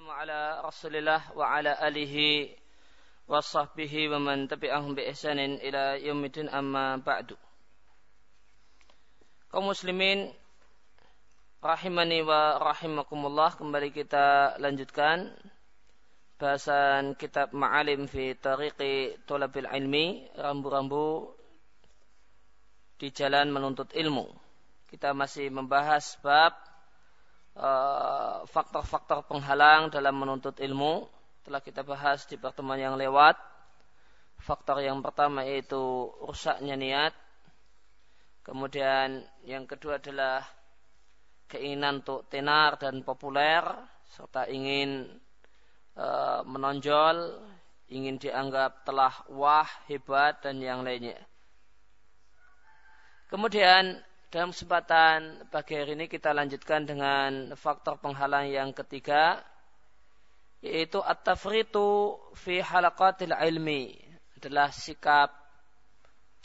wassalamu ala rasulillah wa ala alihi wa sahbihi wa man tabi'ahum bi ihsanin ila yaumidin amma ba'du. Kaum muslimin rahimani wa rahimakumullah kembali kita lanjutkan bahasan kitab Ma'alim fi Tariqi Tulabil Ilmi rambu-rambu di jalan menuntut ilmu. Kita masih membahas bab faktor-faktor penghalang dalam menuntut ilmu telah kita bahas di pertemuan yang lewat. Faktor yang pertama yaitu rusaknya niat. Kemudian yang kedua adalah keinginan untuk tenar dan populer serta ingin e, menonjol, ingin dianggap telah wah, hebat dan yang lainnya. Kemudian dalam kesempatan pagi hari ini kita lanjutkan dengan faktor penghalang yang ketiga yaitu at-tafritu fi halaqatil ilmi adalah sikap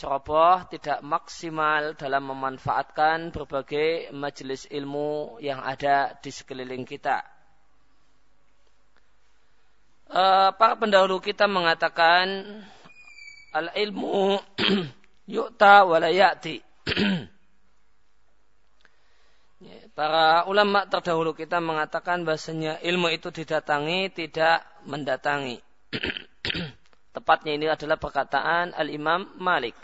ceroboh tidak maksimal dalam memanfaatkan berbagai majelis ilmu yang ada di sekeliling kita. Eh, para pendahulu kita mengatakan al ilmu yu'ta walayati. Para ulama terdahulu kita mengatakan bahasanya ilmu itu didatangi tidak mendatangi. Tepatnya ini adalah perkataan Al-Imam Malik.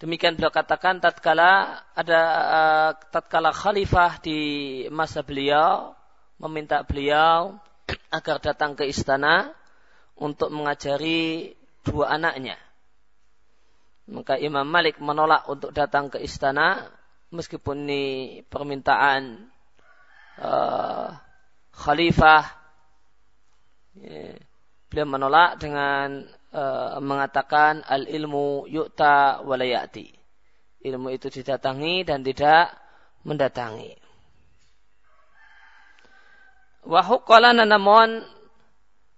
Demikian beliau katakan tatkala ada uh, tatkala khalifah di masa beliau meminta beliau agar datang ke istana untuk mengajari dua anaknya. Maka Imam Malik menolak untuk datang ke istana meskipun ini permintaan uh, khalifah. Yeah. Beliau menolak dengan uh, mengatakan al ilmu yu'ta walayati. Ilmu itu didatangi dan tidak mendatangi. Wahukalana namun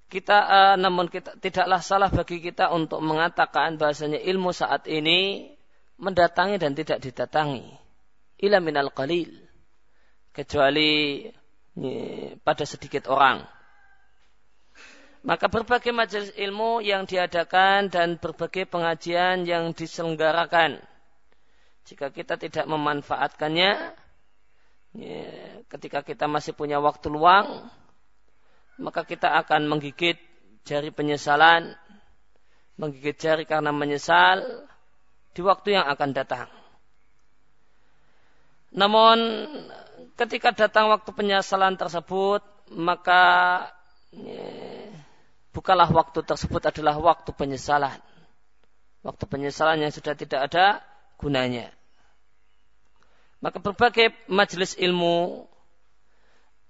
kita uh, namun kita tidaklah salah bagi kita untuk mengatakan bahasanya ilmu saat ini mendatangi dan tidak didatangi. Ila minal qalil. Kecuali pada sedikit orang. Maka berbagai majelis ilmu yang diadakan dan berbagai pengajian yang diselenggarakan. Jika kita tidak memanfaatkannya ketika kita masih punya waktu luang maka kita akan menggigit jari penyesalan, menggigit jari karena menyesal di waktu yang akan datang. Namun ketika datang waktu penyesalan tersebut, maka ya, bukalah waktu tersebut adalah waktu penyesalan. Waktu penyesalan yang sudah tidak ada gunanya. Maka berbagai majelis ilmu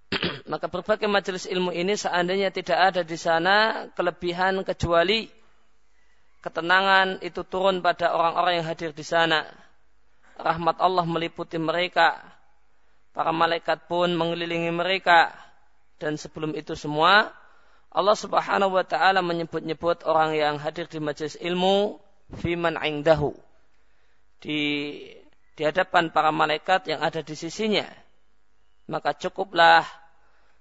maka berbagai majelis ilmu ini seandainya tidak ada di sana kelebihan kecuali ketenangan itu turun pada orang-orang yang hadir di sana. Rahmat Allah meliputi mereka. Para malaikat pun mengelilingi mereka. Dan sebelum itu semua, Allah subhanahu wa ta'ala menyebut-nyebut orang yang hadir di majelis ilmu, fiman indahu. Di, di hadapan para malaikat yang ada di sisinya maka cukuplah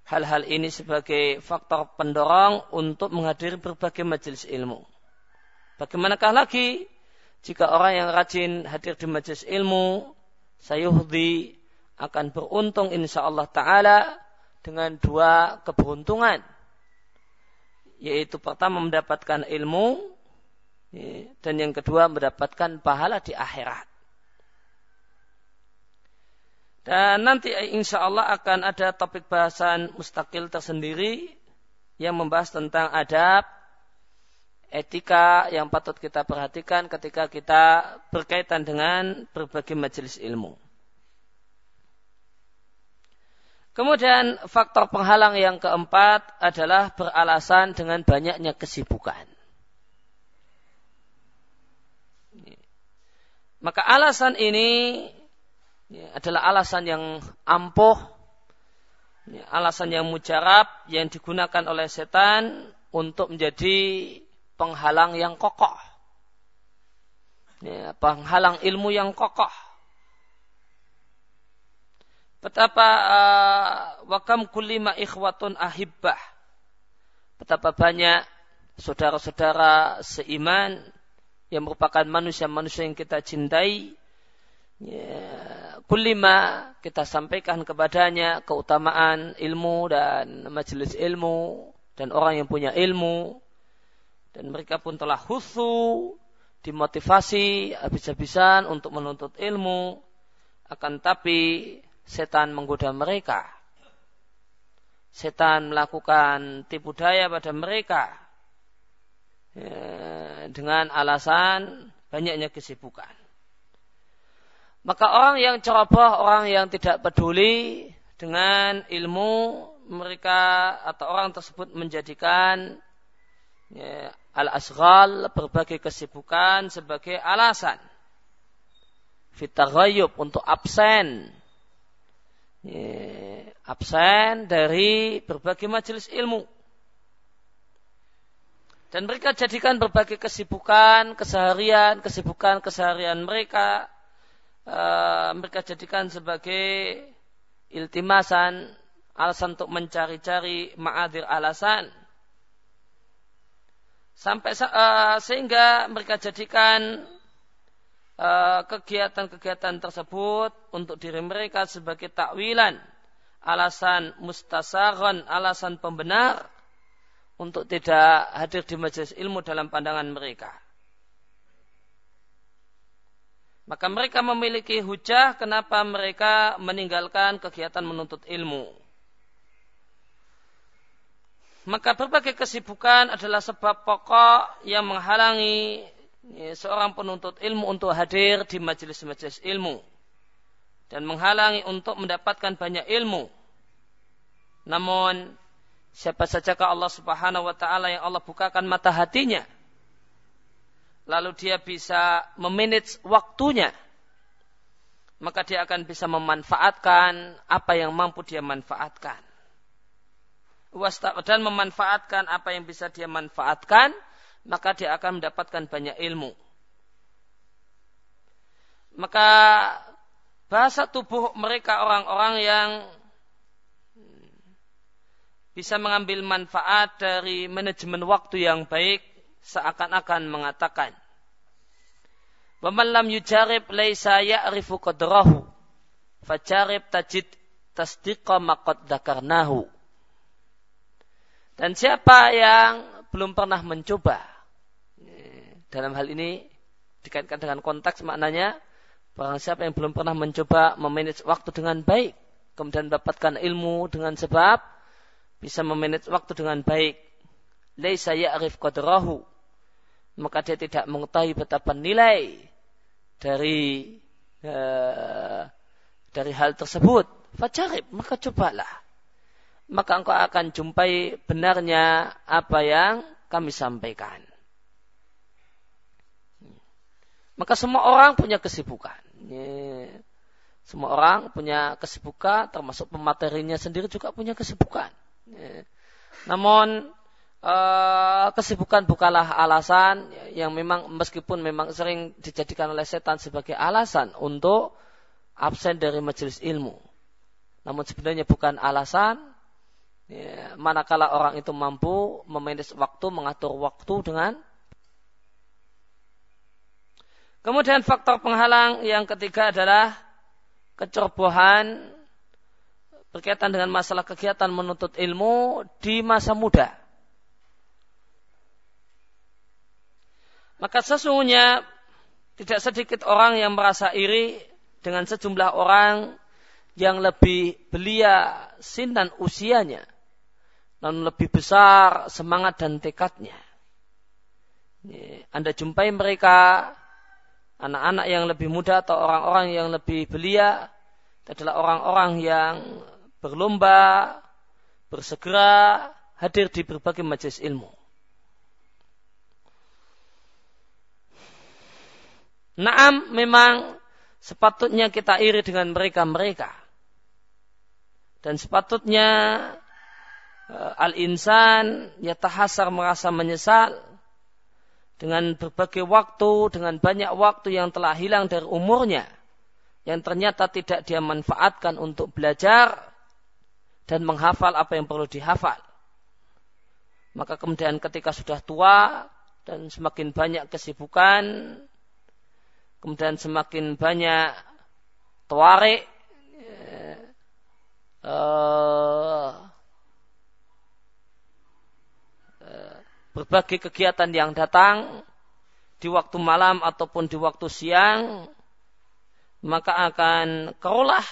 hal-hal ini sebagai faktor pendorong untuk menghadiri berbagai majelis ilmu. Bagaimanakah lagi jika orang yang rajin hadir di majelis ilmu, sayuhdi akan beruntung insya Allah Ta'ala dengan dua keberuntungan. Yaitu pertama mendapatkan ilmu, dan yang kedua mendapatkan pahala di akhirat. Dan nanti insya Allah akan ada topik bahasan mustakil tersendiri yang membahas tentang adab, etika yang patut kita perhatikan ketika kita berkaitan dengan berbagai majelis ilmu. Kemudian faktor penghalang yang keempat adalah beralasan dengan banyaknya kesibukan. Maka alasan ini ya, adalah alasan yang ampuh, ya, alasan yang mujarab yang digunakan oleh setan untuk menjadi penghalang yang kokoh. Ya, penghalang ilmu yang kokoh. betapa uh, wakam kulima ikhwatun ahibbah. Betapa banyak saudara-saudara seiman yang merupakan manusia-manusia yang kita cintai. Ya, kulima kita sampaikan kepadanya keutamaan ilmu dan majelis ilmu dan orang yang punya ilmu dan mereka pun telah husu dimotivasi habis-habisan untuk menuntut ilmu akan tapi setan menggoda mereka. Setan melakukan tipu daya pada mereka ya, dengan alasan banyaknya kesibukan. Maka orang yang ceroboh, orang yang tidak peduli dengan ilmu mereka atau orang tersebut menjadikan ya, al-asghal berbagai kesibukan sebagai alasan. Fitaghayyub untuk absen. Absen dari berbagai majelis ilmu. Dan mereka jadikan berbagai kesibukan, keseharian, kesibukan keseharian mereka, uh, mereka jadikan sebagai iltimasan, alasan untuk mencari-cari ma'adir alasan. Sampai uh, sehingga mereka jadikan Eh, kegiatan-kegiatan tersebut untuk diri mereka sebagai takwilan, alasan mustasaron, alasan pembenar untuk tidak hadir di majelis ilmu dalam pandangan mereka. Maka mereka memiliki hujah kenapa mereka meninggalkan kegiatan menuntut ilmu. Maka berbagai kesibukan adalah sebab pokok yang menghalangi ya, seorang penuntut ilmu untuk hadir di majelis-majelis ilmu dan menghalangi untuk mendapatkan banyak ilmu. Namun siapa saja ke Allah Subhanahu wa taala yang Allah bukakan mata hatinya lalu dia bisa memanage waktunya maka dia akan bisa memanfaatkan apa yang mampu dia manfaatkan dan memanfaatkan apa yang bisa dia manfaatkan maka dia akan mendapatkan banyak ilmu. Maka bahasa tubuh mereka orang-orang yang bisa mengambil manfaat dari manajemen waktu yang baik seakan-akan mengatakan Waman lam yujarib laisa ya'rifu qadrahu fajarib tajid tasdiqa maqad dakarnahu Dan siapa yang belum pernah mencoba dalam hal ini dikaitkan dengan konteks maknanya barang siapa yang belum pernah mencoba memanage waktu dengan baik kemudian mendapatkan ilmu dengan sebab bisa memanage waktu dengan baik laisa ya'rif qadrahu maka dia tidak mengetahui betapa nilai dari uh, dari hal tersebut. Fajarib maka cobalah. Maka engkau akan jumpai benarnya apa yang kami sampaikan. Maka semua orang punya kesibukan. Semua orang punya kesibukan, termasuk pematerinya sendiri juga punya kesibukan. Namun eh, kesibukan bukanlah alasan yang memang meskipun memang sering dijadikan oleh setan sebagai alasan untuk absen dari majelis ilmu. Namun sebenarnya bukan alasan ya, manakala orang itu mampu memanage waktu, mengatur waktu dengan Kemudian faktor penghalang yang ketiga adalah kecerobohan berkaitan dengan masalah kegiatan menuntut ilmu di masa muda. Maka sesungguhnya tidak sedikit orang yang merasa iri dengan sejumlah orang yang lebih belia sinan usianya dan lebih besar semangat dan tekadnya. Anda jumpai mereka anak-anak yang lebih muda atau orang-orang yang lebih belia adalah orang-orang yang berlomba, bersegera hadir di berbagai majelis ilmu. Naam memang sepatutnya kita iri dengan mereka-mereka. Dan sepatutnya uh, al-insan yatahasar merasa menyesal dengan berbagai waktu, dengan banyak waktu yang telah hilang dari umurnya, yang ternyata tidak dia manfaatkan untuk belajar dan menghafal apa yang perlu dihafal. Maka kemudian ketika sudah tua dan semakin banyak kesibukan, kemudian semakin banyak tuarik, uh, berbagai kegiatan yang datang di waktu malam ataupun di waktu siang, maka akan kerulah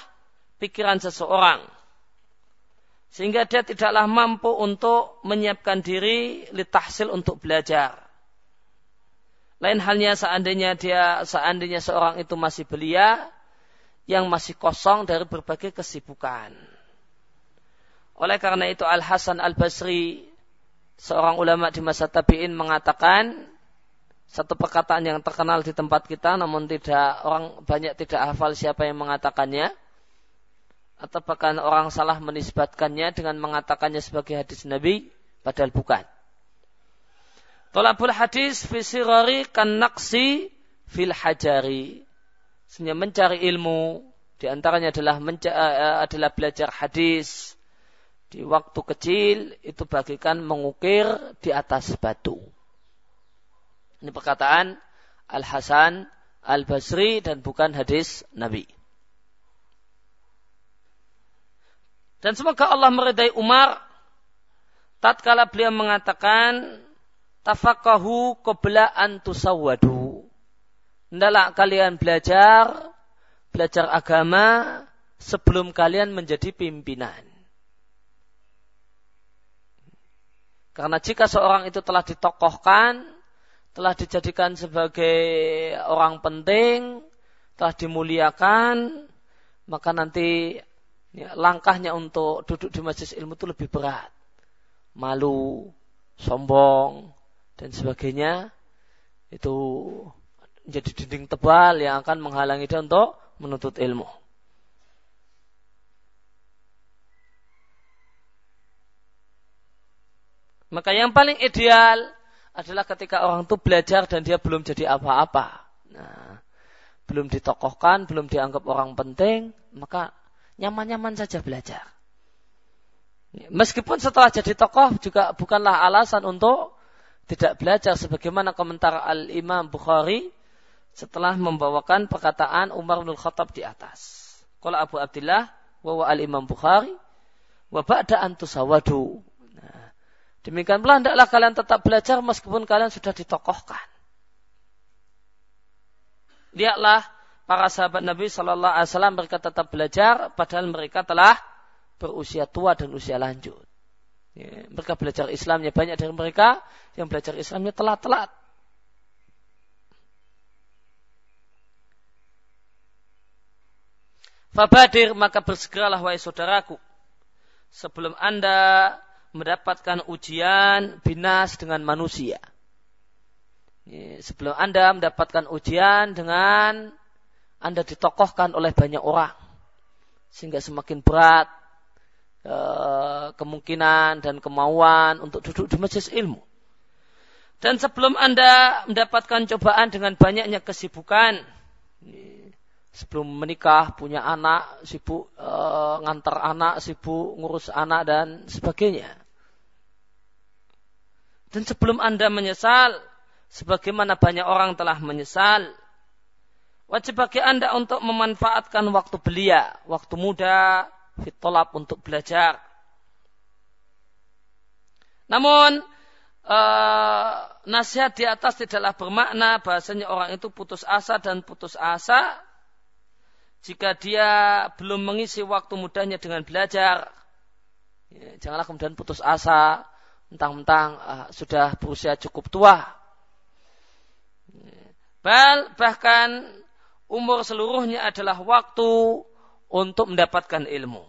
pikiran seseorang sehingga dia tidaklah mampu untuk menyiapkan diri litahsil untuk belajar. Lain halnya seandainya dia seandainya seorang itu masih belia yang masih kosong dari berbagai kesibukan. Oleh karena itu Al Hasan Al Basri seorang ulama di masa tabi'in mengatakan satu perkataan yang terkenal di tempat kita namun tidak orang banyak tidak hafal siapa yang mengatakannya atau bahkan orang salah menisbatkannya dengan mengatakannya sebagai hadis Nabi padahal bukan. Tolabul hadis fi sirari kan naksi fil hajari. Sebenarnya mencari ilmu di antaranya adalah menca- uh, adalah belajar hadis di waktu kecil itu bagikan mengukir di atas batu. Ini perkataan Al Hasan Al Basri dan bukan hadis Nabi. Dan semoga Allah meridai Umar tatkala beliau mengatakan tafakahu qabla an tusawwadu. Hendaklah kalian belajar belajar agama sebelum kalian menjadi pimpinan. Karena jika seorang itu telah ditokohkan, telah dijadikan sebagai orang penting, telah dimuliakan, maka nanti ya, langkahnya untuk duduk di majelis ilmu itu lebih berat. Malu, sombong, dan sebagainya. Itu menjadi dinding tebal yang akan menghalangi dia untuk menuntut ilmu. Maka yang paling ideal adalah ketika orang itu belajar dan dia belum jadi apa-apa. Nah, belum ditokohkan, belum dianggap orang penting, maka nyaman-nyaman saja belajar. Meskipun setelah jadi tokoh juga bukanlah alasan untuk tidak belajar sebagaimana komentar Al-Imam Bukhari setelah membawakan perkataan Umar bin Khattab di atas. Kalau Abu Abdullah wa Al-Imam Bukhari wa ba'da antusawadu. Nah, demikian pula hendaklah kalian tetap belajar meskipun kalian sudah ditokohkan. Lihatlah para sahabat Nabi Shallallahu Alaihi Wasallam mereka tetap belajar padahal mereka telah berusia tua dan usia lanjut. Ya, mereka belajar Islamnya banyak dari mereka yang belajar Islamnya telat-telat. Fabadir maka bersegeralah wahai saudaraku sebelum anda mendapatkan ujian binas dengan manusia. Ya, sebelum anda mendapatkan ujian dengan anda ditokohkan oleh banyak orang. Sehingga semakin berat e, kemungkinan dan kemauan untuk duduk di majelis ilmu. Dan sebelum Anda mendapatkan cobaan dengan banyaknya kesibukan, sebelum menikah, punya anak, sibuk e, ngantar anak, sibuk ngurus anak dan sebagainya. Dan sebelum Anda menyesal, sebagaimana banyak orang telah menyesal, Wajib bagi Anda untuk memanfaatkan waktu belia, waktu muda, fitolab untuk belajar. Namun, uh, nasihat di atas tidaklah bermakna bahasanya orang itu putus asa dan putus asa jika dia belum mengisi waktu mudanya dengan belajar. Ya, janganlah kemudian putus asa, mentang-mentang uh, sudah berusia cukup tua. Ya, bahkan umur seluruhnya adalah waktu untuk mendapatkan ilmu.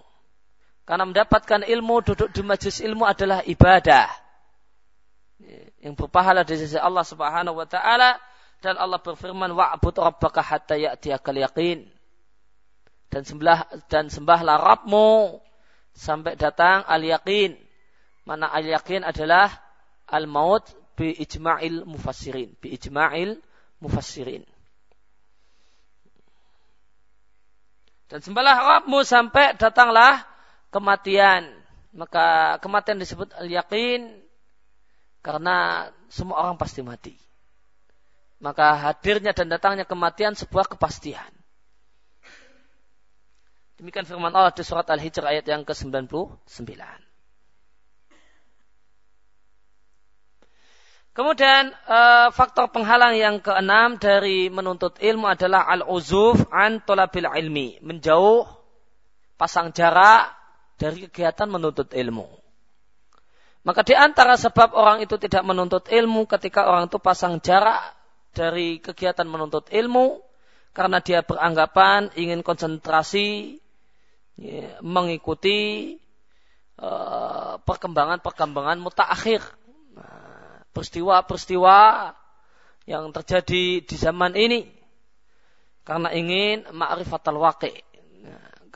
Karena mendapatkan ilmu, duduk di majlis ilmu adalah ibadah. Yang berpahala di sisi Allah subhanahu wa ta'ala. Dan Allah berfirman, wa'bud rabbaka hatta ya'tiyakal yaqin. Dan sembah dan sembahlah Rabbmu sampai datang al-yaqin. Mana al-yaqin adalah al-maut bi ijma'il mufassirin. Bi ijma'il mufassirin. Dan sembahlah Rabbmu sampai datanglah kematian. Maka kematian disebut al-yakin karena semua orang pasti mati. Maka hadirnya dan datangnya kematian sebuah kepastian. Demikian firman Allah di surat Al-Hijr ayat yang ke-99. Kemudian uh, faktor penghalang yang keenam dari menuntut ilmu adalah al-uzuf an tolabil ilmi. Menjauh pasang jarak dari kegiatan menuntut ilmu. Maka di antara sebab orang itu tidak menuntut ilmu ketika orang itu pasang jarak dari kegiatan menuntut ilmu karena dia beranggapan ingin konsentrasi ya, mengikuti uh, perkembangan-perkembangan mutaakhir peristiwa-peristiwa yang terjadi di zaman ini karena ingin ma'rifatal waqi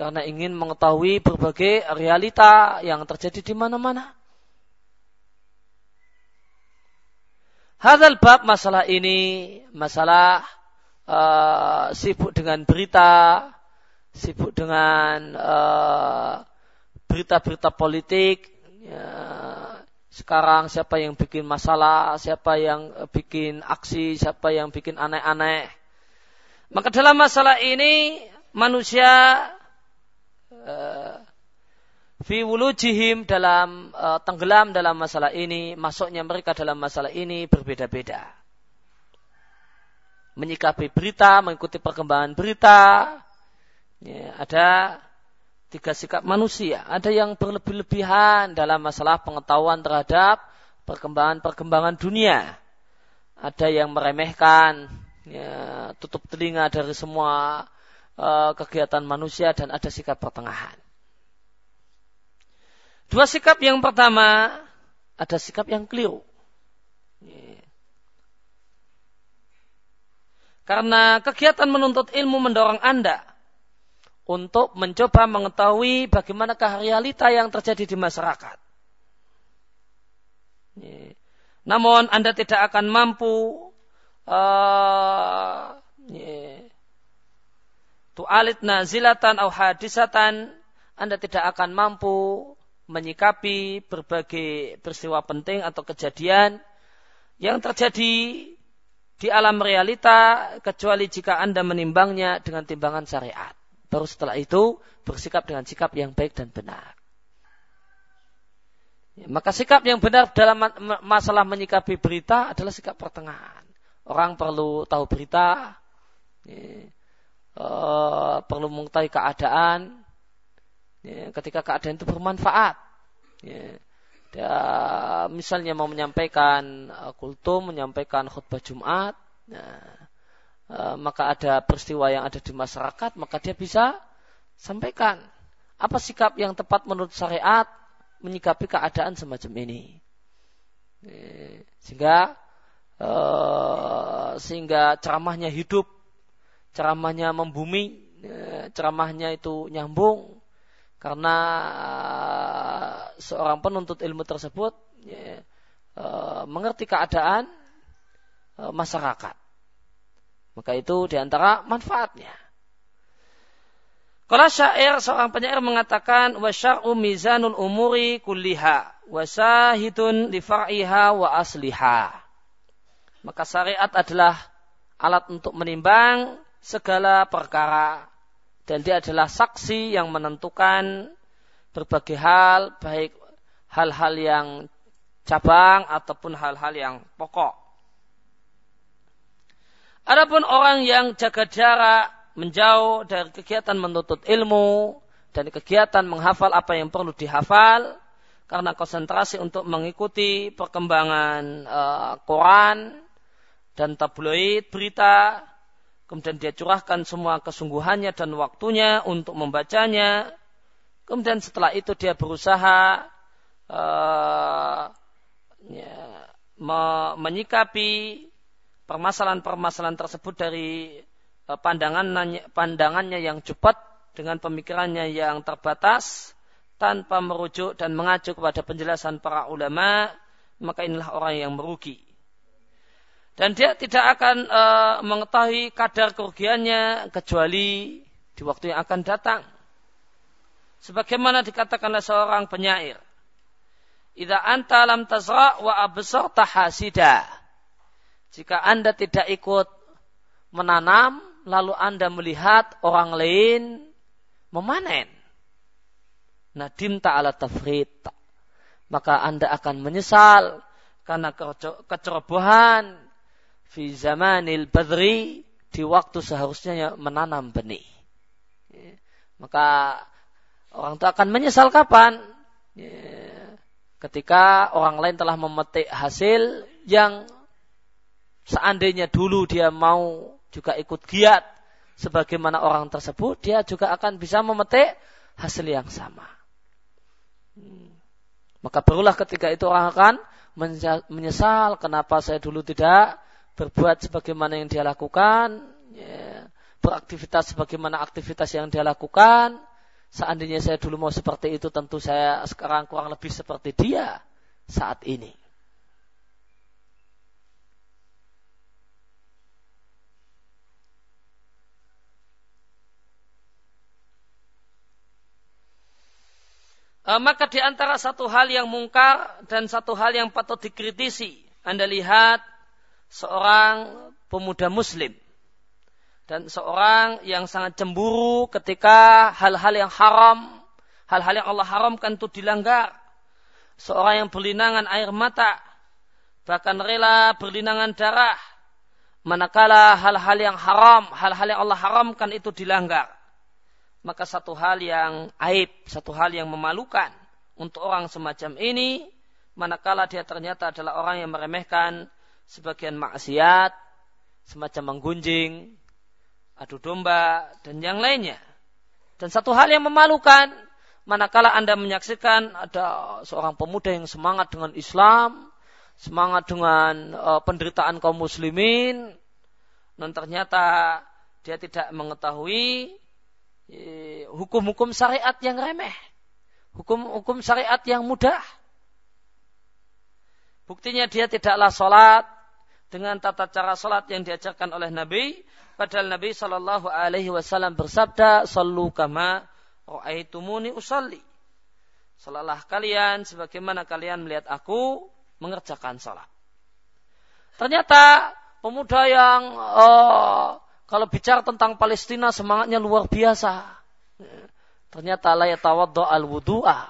karena ingin mengetahui berbagai realita yang terjadi di mana-mana. Hadal bab masalah ini masalah uh, sibuk dengan berita, sibuk dengan uh, berita-berita politik, ya, sekarang siapa yang bikin masalah, siapa yang eh, bikin aksi, siapa yang bikin aneh-aneh. Maka dalam masalah ini manusia uh, fi wulujihim dalam uh, tenggelam dalam masalah ini, masuknya mereka dalam masalah ini berbeda-beda. Menyikapi berita, mengikuti perkembangan berita, ya, ada tiga sikap manusia. Ada yang berlebih-lebihan dalam masalah pengetahuan terhadap perkembangan-perkembangan dunia. Ada yang meremehkan, ya, tutup telinga dari semua uh, kegiatan manusia dan ada sikap pertengahan. Dua sikap yang pertama, ada sikap yang keliru. Ya. Karena kegiatan menuntut ilmu mendorong Anda untuk mencoba mengetahui bagaimanakah realita yang terjadi di masyarakat. Namun Anda tidak akan mampu uh, tu'alit nazilatan atau hadisatan Anda tidak akan mampu menyikapi berbagai peristiwa penting atau kejadian yang terjadi di alam realita kecuali jika Anda menimbangnya dengan timbangan syariat. Baru setelah itu bersikap dengan sikap yang baik dan benar. Ya, maka sikap yang benar dalam masalah menyikapi berita adalah sikap pertengahan. Orang perlu tahu berita, ya, uh, perlu mengetahui keadaan, ya, ketika keadaan itu bermanfaat. Ya, dia, misalnya mau menyampaikan uh, kultum, menyampaikan khutbah Jumat, Eh, maka ada peristiwa yang ada di masyarakat, maka dia bisa sampaikan apa sikap yang tepat menurut syariat menyikapi keadaan semacam ini. Eh, sehingga uh, sehingga ceramahnya hidup, ceramahnya membumi, ceramahnya itu nyambung karena seorang penuntut ilmu tersebut mengerti keadaan masyarakat. Maka itu di antara manfaatnya. Kalau syair, seorang penyair mengatakan, wasyar'u mizanul umuri kulliha, wasahidun lifar'iha wa asliha. Maka syariat adalah alat untuk menimbang segala perkara. Dan dia adalah saksi yang menentukan berbagai hal, baik hal-hal yang cabang ataupun hal-hal yang pokok. Adapun orang yang jaga jarak, menjauh dari kegiatan menuntut ilmu, dan kegiatan menghafal apa yang perlu dihafal, karena konsentrasi untuk mengikuti perkembangan uh, Quran dan tabloid berita, kemudian dia curahkan semua kesungguhannya dan waktunya untuk membacanya, kemudian setelah itu dia berusaha uh, ya, menyikapi permasalahan-permasalahan tersebut dari eh, pandangannya, pandangannya yang cepat dengan pemikirannya yang terbatas tanpa merujuk dan mengacu kepada penjelasan para ulama maka inilah orang yang merugi dan dia tidak akan e, mengetahui kadar kerugiannya kecuali di waktu yang akan datang. Sebagaimana dikatakan oleh seorang penyair. Ida anta lam tazra wa absar tahasida. Jika anda tidak ikut menanam, lalu anda melihat orang lain memanen. Nadim ta'ala tafrid. Maka anda akan menyesal karena kecerobohan fi zamanil badri di waktu seharusnya menanam benih. Ya. Maka orang itu akan menyesal kapan? Ya. Ketika orang lain telah memetik hasil yang seandainya dulu dia mau juga ikut giat sebagaimana orang tersebut, dia juga akan bisa memetik hasil yang sama. Hmm. Maka barulah ketika itu orang akan menyesal kenapa saya dulu tidak berbuat sebagaimana yang dia lakukan, ya, beraktivitas sebagaimana aktivitas yang dia lakukan. Seandainya saya dulu mau seperti itu, tentu saya sekarang kurang lebih seperti dia saat ini. Eh, maka di antara satu hal yang mungkar dan satu hal yang patut dikritisi, Anda lihat seorang pemuda muslim dan seorang yang sangat cemburu ketika hal-hal yang haram, hal-hal yang Allah haramkan itu dilanggar. Seorang yang berlinangan air mata, bahkan rela berlinangan darah, manakala hal-hal yang haram, hal-hal yang Allah haramkan itu dilanggar. Maka satu hal yang aib, satu hal yang memalukan untuk orang semacam ini, manakala dia ternyata adalah orang yang meremehkan sebagian maksiat, semacam menggunjing, adu domba, dan yang lainnya. Dan satu hal yang memalukan, manakala Anda menyaksikan ada seorang pemuda yang semangat dengan Islam, semangat dengan uh, penderitaan kaum muslimin, dan ternyata dia tidak mengetahui hukum-hukum syariat yang remeh, hukum-hukum syariat yang mudah. Buktinya dia tidaklah sholat, dengan tata cara salat yang diajarkan oleh Nabi. Padahal Nabi Shallallahu Alaihi Wasallam bersabda, "Sallu kama ro'aitumuni usalli." Salatlah kalian sebagaimana kalian melihat aku mengerjakan salat. Ternyata pemuda yang oh, kalau bicara tentang Palestina semangatnya luar biasa. Ternyata layak tawaddo al wudu'a.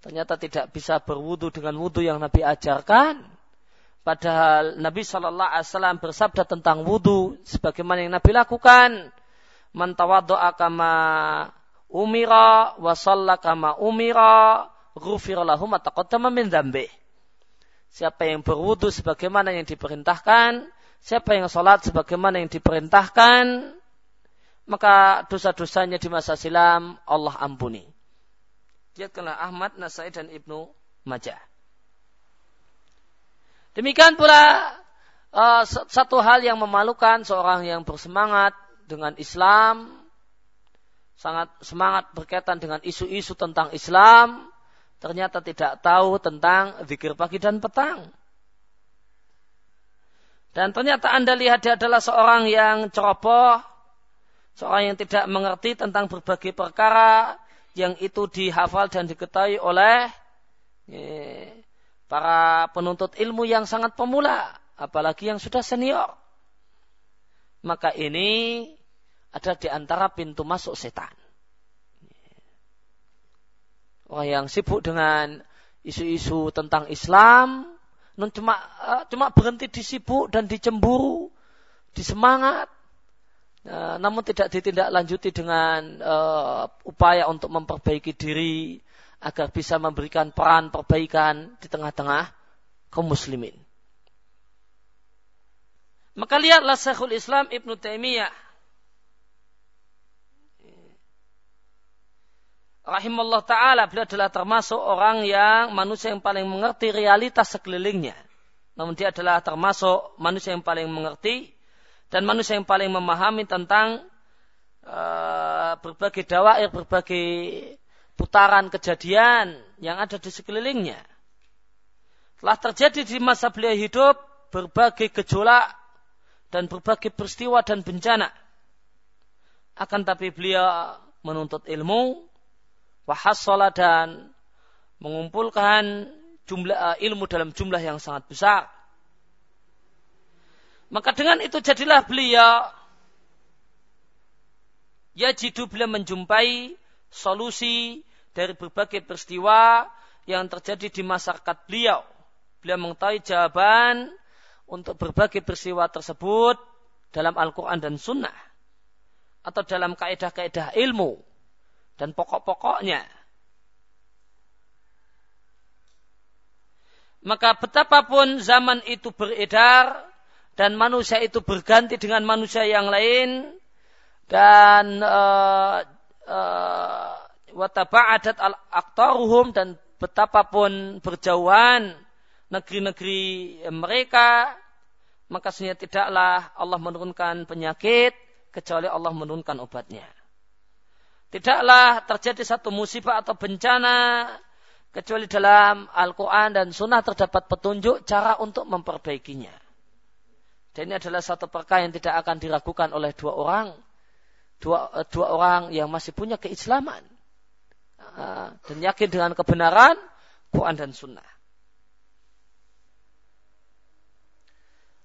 Ternyata tidak bisa berwudu dengan wudu yang Nabi ajarkan Padahal Nabi Shallallahu Alaihi Wasallam bersabda tentang wudhu sebagaimana yang Nabi lakukan. Man tawaddo'a kama umira wa kama umira ghufira lahu ma min dzambi. Siapa yang berwudu sebagaimana yang diperintahkan, siapa yang sholat sebagaimana yang diperintahkan, maka dosa-dosanya di masa silam Allah ampuni. Kena Ahmad, Nasai dan Ibnu Majah. Demikian pula uh, satu hal yang memalukan seorang yang bersemangat dengan Islam, sangat semangat berkaitan dengan isu-isu tentang Islam, ternyata tidak tahu tentang zikir pagi dan petang. Dan ternyata Anda lihat dia adalah seorang yang ceroboh, seorang yang tidak mengerti tentang berbagai perkara yang itu dihafal dan diketahui oleh para penuntut ilmu yang sangat pemula, apalagi yang sudah senior. Maka ini ada di antara pintu masuk setan. Orang yang sibuk dengan isu-isu tentang Islam, non cuma eh, cuma berhenti di sibuk dan dicemburu, disemangat, eh, namun tidak ditindaklanjuti dengan uh, upaya untuk memperbaiki diri, agar bisa memberikan peran perbaikan di tengah-tengah kaum muslimin. Maka lihatlah Syekhul Islam Ibn Taimiyah Rahimullah Ta'ala beliau adalah termasuk orang yang manusia yang paling mengerti realitas sekelilingnya. Namun dia adalah termasuk manusia yang paling mengerti dan manusia yang paling memahami tentang uh, berbagai dawair, berbagai putaran kejadian yang ada di sekelilingnya. Telah terjadi di masa beliau hidup berbagai gejolak dan berbagai peristiwa dan bencana. akan tapi beliau menuntut ilmu, wahassalah dan mengumpulkan jumlah ilmu dalam jumlah yang sangat besar. Maka dengan itu jadilah beliau ya jidu beliau menjumpai solusi dari berbagai peristiwa yang terjadi di masyarakat beliau. Beliau mengetahui jawaban untuk berbagai peristiwa tersebut dalam Al-Quran dan Sunnah. Atau dalam kaedah-kaedah ilmu. Dan pokok-pokoknya. Maka betapapun zaman itu beredar dan manusia itu berganti dengan manusia yang lain dan uh, uh, wataba'adat al-aktaruhum dan betapapun berjauhan negeri-negeri mereka maka sebenarnya tidaklah Allah menurunkan penyakit kecuali Allah menurunkan obatnya. Tidaklah terjadi satu musibah atau bencana kecuali dalam Al-Quran dan Sunnah terdapat petunjuk cara untuk memperbaikinya. Dan ini adalah satu perkara yang tidak akan diragukan oleh dua orang. Dua, eh, dua orang yang masih punya keislaman. Ah, dan yakin dengan kebenaran Quran dan Sunnah.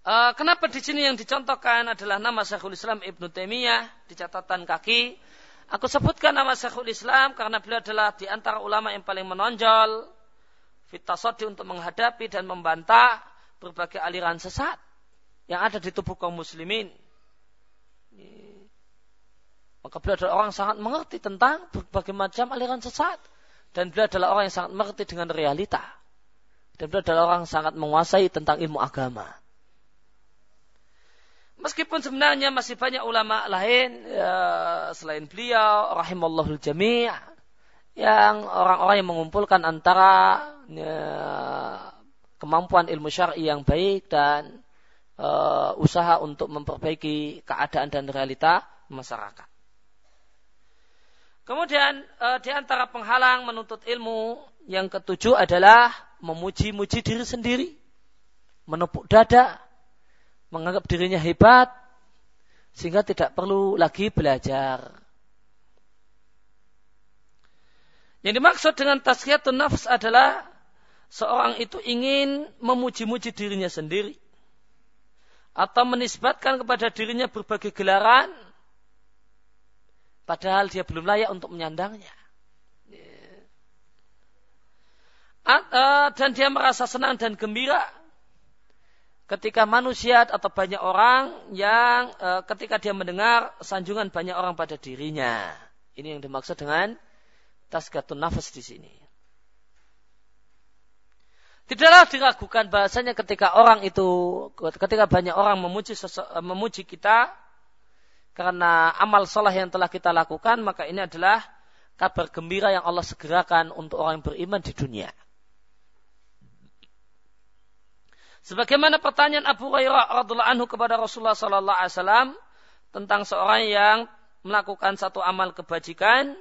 Ah, kenapa di sini yang dicontohkan adalah nama Syekhul Islam Ibnu Taimiyah di catatan kaki? Aku sebutkan nama Syekhul Islam karena beliau adalah di antara ulama yang paling menonjol fitasodi untuk menghadapi dan membantah berbagai aliran sesat yang ada di tubuh kaum muslimin. Maka beliau adalah orang yang sangat mengerti tentang berbagai macam aliran sesat. Dan beliau adalah orang yang sangat mengerti dengan realita. Dan beliau adalah orang yang sangat menguasai tentang ilmu agama. Meskipun sebenarnya masih banyak ulama lain ya, selain beliau, rahimallahul jami' yang orang-orang yang mengumpulkan antara ya, kemampuan ilmu syar'i yang baik dan uh, usaha untuk memperbaiki keadaan dan realita masyarakat. Kemudian uh, di antara penghalang menuntut ilmu yang ketujuh adalah memuji-muji diri sendiri, menepuk dada, menganggap dirinya hebat, sehingga tidak perlu lagi belajar. Yang dimaksud dengan tazkiyatun nafs adalah seorang itu ingin memuji-muji dirinya sendiri atau menisbatkan kepada dirinya berbagai gelaran padahal dia belum layak untuk menyandangnya. Dan dia merasa senang dan gembira ketika manusia atau banyak orang yang e, ketika dia mendengar sanjungan banyak orang pada dirinya. Ini yang dimaksud dengan tasgatun nafas di sini. Tidaklah diragukan bahasanya ketika orang itu, ketika banyak orang memuji, memuji kita, karena amal salah yang telah kita lakukan, maka ini adalah kabar gembira yang Allah segerakan untuk orang yang beriman di dunia. Sebagaimana pertanyaan Abu Hurairah radhiallahu anhu kepada Rasulullah sallallahu alaihi wasallam tentang seorang yang melakukan satu amal kebajikan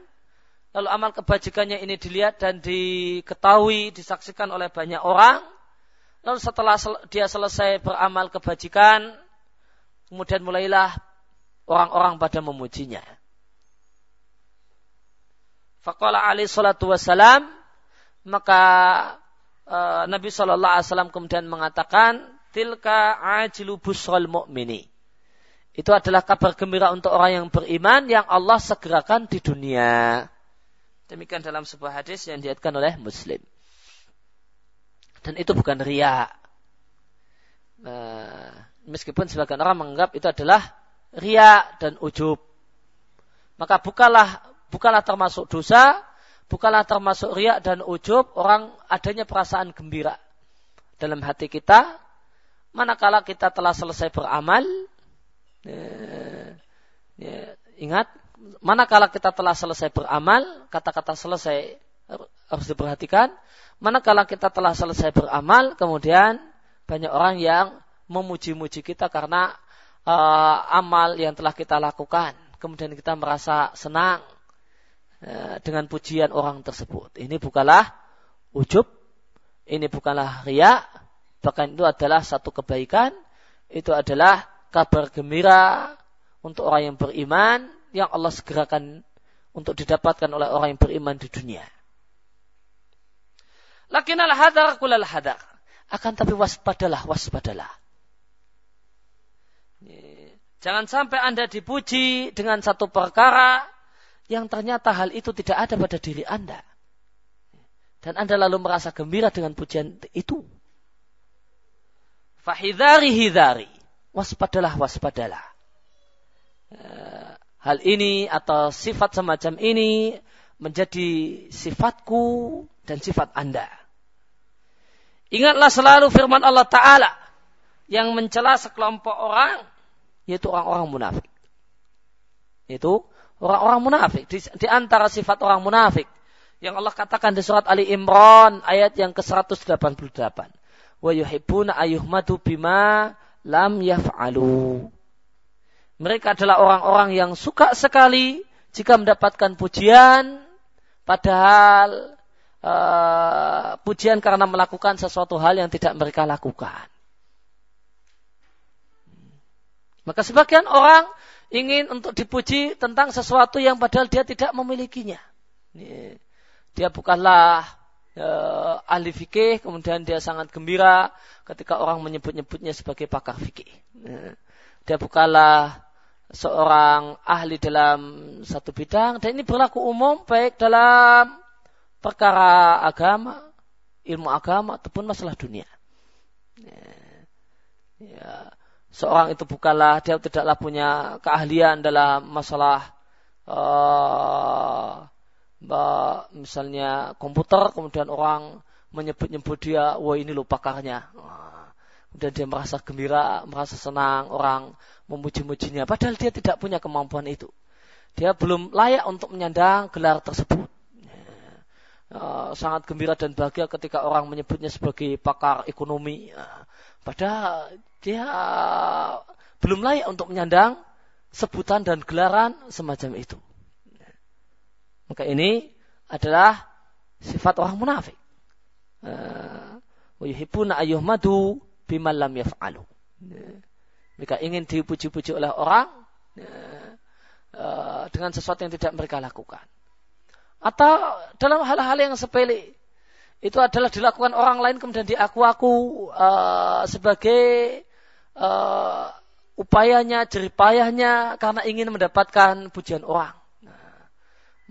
lalu amal kebajikannya ini dilihat dan diketahui, disaksikan oleh banyak orang. Lalu setelah dia selesai beramal kebajikan, kemudian mulailah orang-orang pada memujinya. Faqala Ali salatu wassalam, maka e, Nabi Shallallahu Alaihi Wasallam kemudian mengatakan, tilka ajilu busrol mu'mini. Itu adalah kabar gembira untuk orang yang beriman yang Allah segerakan di dunia. Demikian dalam sebuah hadis yang diatkan oleh Muslim. Dan itu bukan ria. Nah, meskipun sebagian orang menganggap itu adalah ria dan ujub. Maka bukalah bukalah termasuk dosa, bukalah termasuk ria dan ujub orang adanya perasaan gembira dalam hati kita manakala kita telah selesai beramal ya, ya, ingat manakala kita telah selesai beramal, kata-kata selesai harus diperhatikan. Manakala kita telah selesai beramal, kemudian banyak orang yang memuji-muji kita karena uh, amal yang telah kita lakukan. Kemudian kita merasa senang dengan pujian orang tersebut. Ini bukanlah ujub, ini bukanlah ria, bahkan itu adalah satu kebaikan, itu adalah kabar gembira untuk orang yang beriman yang Allah segerakan untuk didapatkan oleh orang yang beriman di dunia. Lakinal hadar kulal hadar. Akan tapi waspadalah, waspadalah. Jangan sampai Anda dipuji dengan satu perkara yang ternyata hal itu tidak ada pada diri Anda. Dan Anda lalu merasa gembira dengan pujian itu. Fahidari hidari. Waspadalah, waspadalah. Eh, hal ini atau sifat semacam ini menjadi sifatku dan sifat Anda. Ingatlah selalu firman Allah Ta'ala yang mencela sekelompok orang, yaitu orang-orang munafik. Itu orang-orang munafik. Di, di antara sifat orang munafik yang Allah katakan di surat Ali Imran ayat yang ke-188. Wa yuhibbuna ayyuhmadu bima lam yaf'alu. Mereka adalah orang-orang yang suka sekali jika mendapatkan pujian padahal uh, pujian karena melakukan sesuatu hal yang tidak mereka lakukan. Maka sebagian orang ingin untuk dipuji tentang sesuatu yang padahal dia tidak memilikinya. Dia bukanlah uh, ahli fikih, kemudian dia sangat gembira ketika orang menyebut-nyebutnya sebagai pakar fikih. Dia bukanlah seorang ahli dalam satu bidang dan ini berlaku umum baik dalam perkara agama, ilmu agama ataupun masalah dunia. Ya, seorang itu bukanlah dia tidaklah punya keahlian dalam masalah uh, misalnya komputer, kemudian orang menyebut-nyebut dia, wah ini lo pakarnya. Kemudian dia merasa gembira, merasa senang, orang memuji-mujinya. Padahal dia tidak punya kemampuan itu. Dia belum layak untuk menyandang gelar tersebut. Ya, sangat gembira dan bahagia ketika orang menyebutnya sebagai pakar ekonomi. Ya, padahal dia belum layak untuk menyandang sebutan dan gelaran semacam itu. Maka ini adalah sifat orang munafik. Eh, wa yuhibbuna ayyuhmadu biman lam yaf'alu. Mereka ingin dipuji-puji oleh orang eh, dengan sesuatu yang tidak mereka lakukan. Atau dalam hal-hal yang sepele. Itu adalah dilakukan orang lain kemudian diaku-aku sebagai uh, upayanya, jeripayahnya karena ingin mendapatkan pujian orang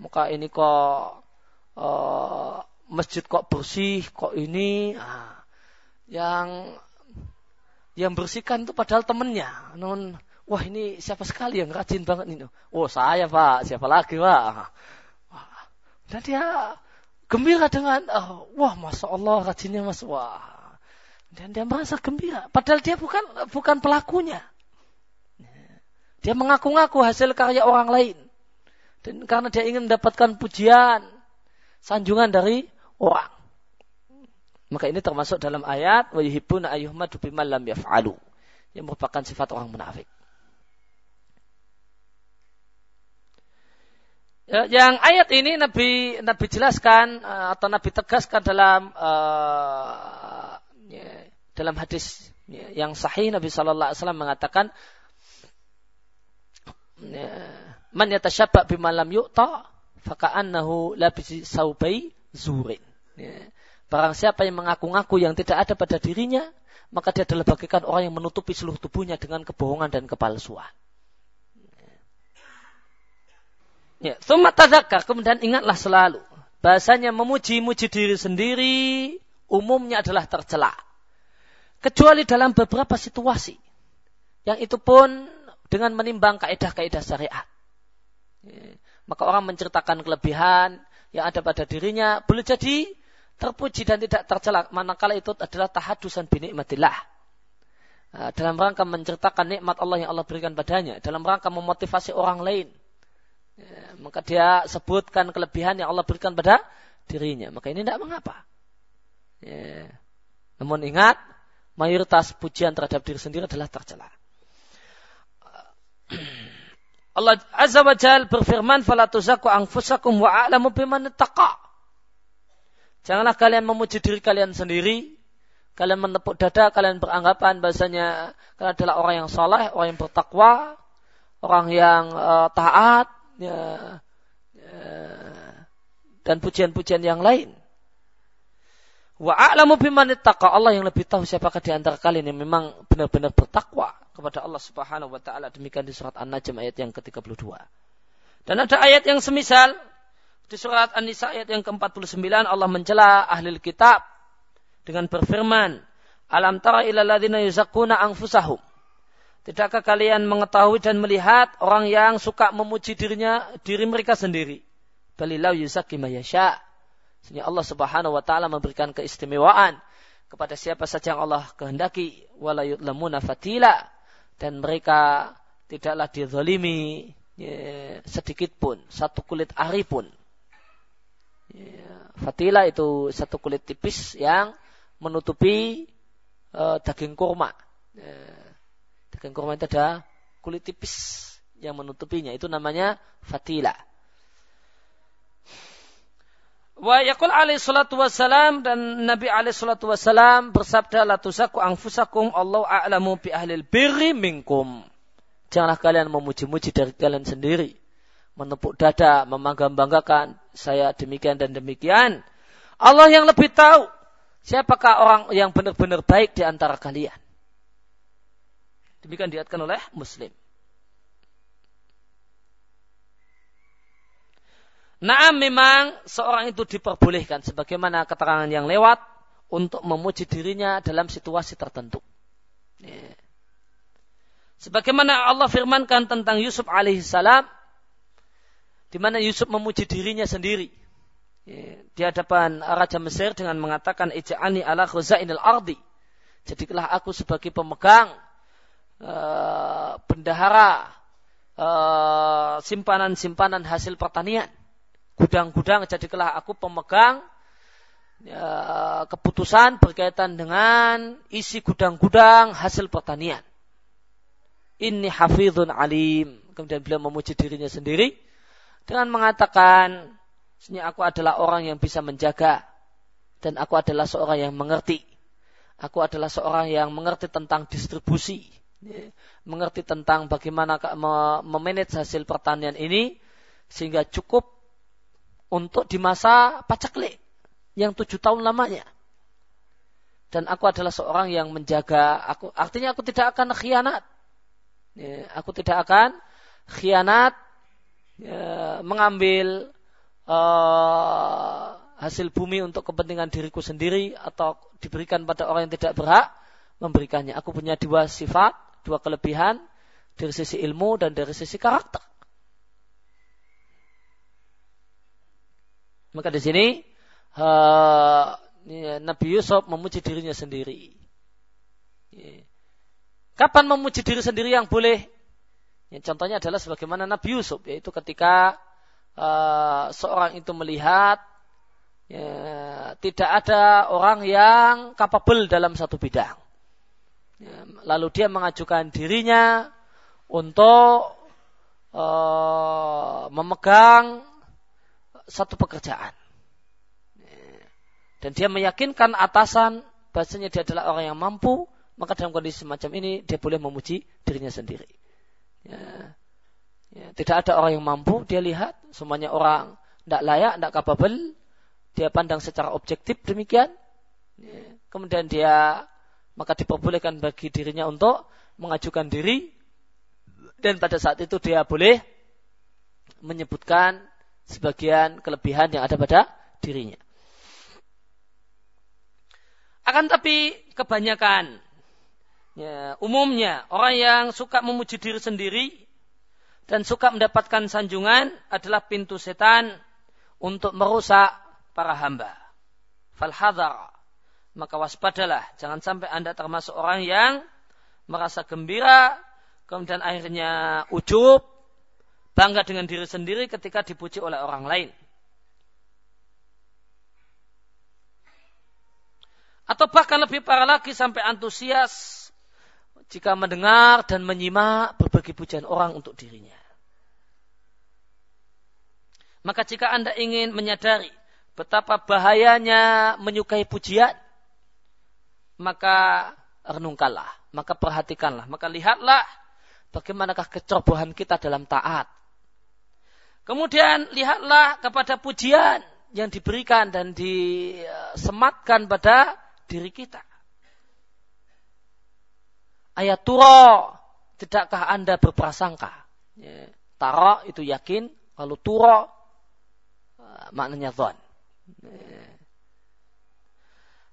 muka ini kok uh, masjid kok bersih, kok ini uh, yang yang bersihkan itu padahal temennya. Non, wah ini siapa sekali yang rajin banget ini. Oh saya pak, siapa lagi pak. Dan dia gembira dengan, oh, wah masya Allah rajinnya mas, wah. Dan dia merasa gembira. Padahal dia bukan bukan pelakunya. Dia mengaku-ngaku hasil karya orang lain. Dan karena dia ingin mendapatkan pujian, sanjungan dari orang. Maka ini termasuk dalam ayat wa ayyuhmadu yaf'alu yang merupakan sifat orang munafik. Ya, yang ayat ini Nabi Nabi jelaskan eh, atau Nabi tegaskan dalam uh, dalam hadis ya, yang sahih Nabi Shallallahu Alaihi Wasallam mengatakan ya, man yatashabba bima lam yu'ta faka'annahu labisi saubai zurin. Ya. Barang siapa yang mengaku-ngaku yang tidak ada pada dirinya, maka dia adalah bagikan orang yang menutupi seluruh tubuhnya dengan kebohongan dan kepalsuan. Ya, Thumma tadakar, kemudian ingatlah selalu. Bahasanya memuji-muji diri sendiri umumnya adalah tercela. Kecuali dalam beberapa situasi. Yang itu pun dengan menimbang kaidah-kaidah syariat. Maka orang menceritakan kelebihan yang ada pada dirinya boleh jadi terpuji dan tidak tercela manakala itu adalah tahadusan binikmatillah. Nah, dalam rangka menceritakan nikmat Allah yang Allah berikan padanya, dalam rangka memotivasi orang lain. Ya, maka dia sebutkan kelebihan yang Allah berikan pada dirinya. Maka ini tidak mengapa. Ya. Namun ingat, mayoritas pujian terhadap diri sendiri adalah tercela. Allah Azza wa Jal berfirman, "Fala tuzaku anfusakum wa a'lamu biman taqa." Janganlah kalian memuji diri kalian sendiri. Kalian menepuk dada, kalian beranggapan bahasanya kalian adalah orang yang saleh, orang yang bertakwa, orang yang uh, taat. ya, ya, dan pujian-pujian yang lain. Wa a'lamu biman Allah yang lebih tahu siapakah di antara kalian yang memang benar-benar bertakwa kepada Allah Subhanahu wa taala. Demikian di surat An-Najm ayat yang ke-32. Dan ada ayat yang semisal di surat An-Nisa ayat yang ke-49 Allah mencela ahli kitab dengan berfirman, "Alam tara ila alladziina yuzakkuna anfusahum?" Tidakkah kalian mengetahui dan melihat orang yang suka memuji dirinya diri mereka sendiri? Balilau yuzakki mayasya. Sehingga Allah Subhanahu wa taala memberikan keistimewaan kepada siapa saja yang Allah kehendaki wala fatila dan mereka tidaklah dizalimi ya, sedikit pun satu kulit ari pun. Ya, fatila itu satu kulit tipis yang menutupi uh, daging kurma. Ya, daging kurma itu ada kulit tipis yang menutupinya itu namanya fatila Wa yakul alaih salatu wassalam dan Nabi alaih salatu wassalam bersabda la tusaku anfusakum Allah a'lamu bi ahlil birri minkum. Janganlah kalian memuji-muji dari kalian sendiri. Menepuk dada, membangga-banggakan saya demikian dan demikian. Allah yang lebih tahu siapakah orang yang benar-benar baik di antara kalian. Demikian diatkan oleh Muslim. Nah, memang seorang itu diperbolehkan sebagaimana keterangan yang lewat untuk memuji dirinya dalam situasi tertentu. Ya. Sebagaimana Allah firmankan tentang Yusuf alaihissalam, di mana Yusuf memuji dirinya sendiri ya. di hadapan Raja Mesir dengan mengatakan ija'ani ala khuzainil ardi. Jadilah aku sebagai pemegang uh, bendahara uh, simpanan-simpanan hasil pertanian gudang-gudang jadilah aku pemegang ya, keputusan berkaitan dengan isi gudang-gudang hasil pertanian. Ini hafidhun alim. Kemudian beliau memuji dirinya sendiri dengan mengatakan, Sini aku adalah orang yang bisa menjaga dan aku adalah seorang yang mengerti. Aku adalah seorang yang mengerti tentang distribusi, ya, mengerti tentang bagaimana memanage hasil pertanian ini sehingga cukup untuk di masa pacaklik yang tujuh tahun lamanya. Dan aku adalah seorang yang menjaga aku. Artinya aku tidak akan khianat. Ya, aku tidak akan khianat ya, mengambil uh, hasil bumi untuk kepentingan diriku sendiri atau diberikan pada orang yang tidak berhak memberikannya. Aku punya dua sifat, dua kelebihan dari sisi ilmu dan dari sisi karakter. Maka di sini Nabi Yusuf memuji dirinya sendiri. Kapan memuji diri sendiri yang boleh? Ya, contohnya adalah sebagaimana Nabi Yusuf, yaitu ketika seorang itu melihat ya, tidak ada orang yang kapabel dalam satu bidang. Ya, lalu dia mengajukan dirinya untuk uh, memegang satu pekerjaan. Dan dia meyakinkan atasan bahasanya dia adalah orang yang mampu, maka dalam kondisi semacam ini dia boleh memuji dirinya sendiri. Ya. Ya, tidak ada orang yang mampu, dia lihat semuanya orang tidak layak, tidak kapabel, dia pandang secara objektif demikian. Ya. Kemudian dia maka diperbolehkan bagi dirinya untuk mengajukan diri dan pada saat itu dia boleh menyebutkan sebagian kelebihan yang ada pada dirinya. Akan tapi kebanyakan, ya, umumnya orang yang suka memuji diri sendiri dan suka mendapatkan sanjungan adalah pintu setan untuk merusak para hamba. Falhadar. Maka waspadalah. Jangan sampai anda termasuk orang yang merasa gembira, kemudian akhirnya ujub, bangga dengan diri sendiri ketika dipuji oleh orang lain. Atau bahkan lebih parah lagi sampai antusias jika mendengar dan menyimak berbagai pujian orang untuk dirinya. Maka jika Anda ingin menyadari betapa bahayanya menyukai pujian, maka renungkanlah, maka perhatikanlah, maka lihatlah bagaimanakah kecerobohan kita dalam taat Kemudian lihatlah kepada pujian yang diberikan dan disematkan pada diri kita. Ayat turo, tidakkah anda berprasangka? Ya, taro itu yakin, kalau turo eh, maknanya zon. Ya.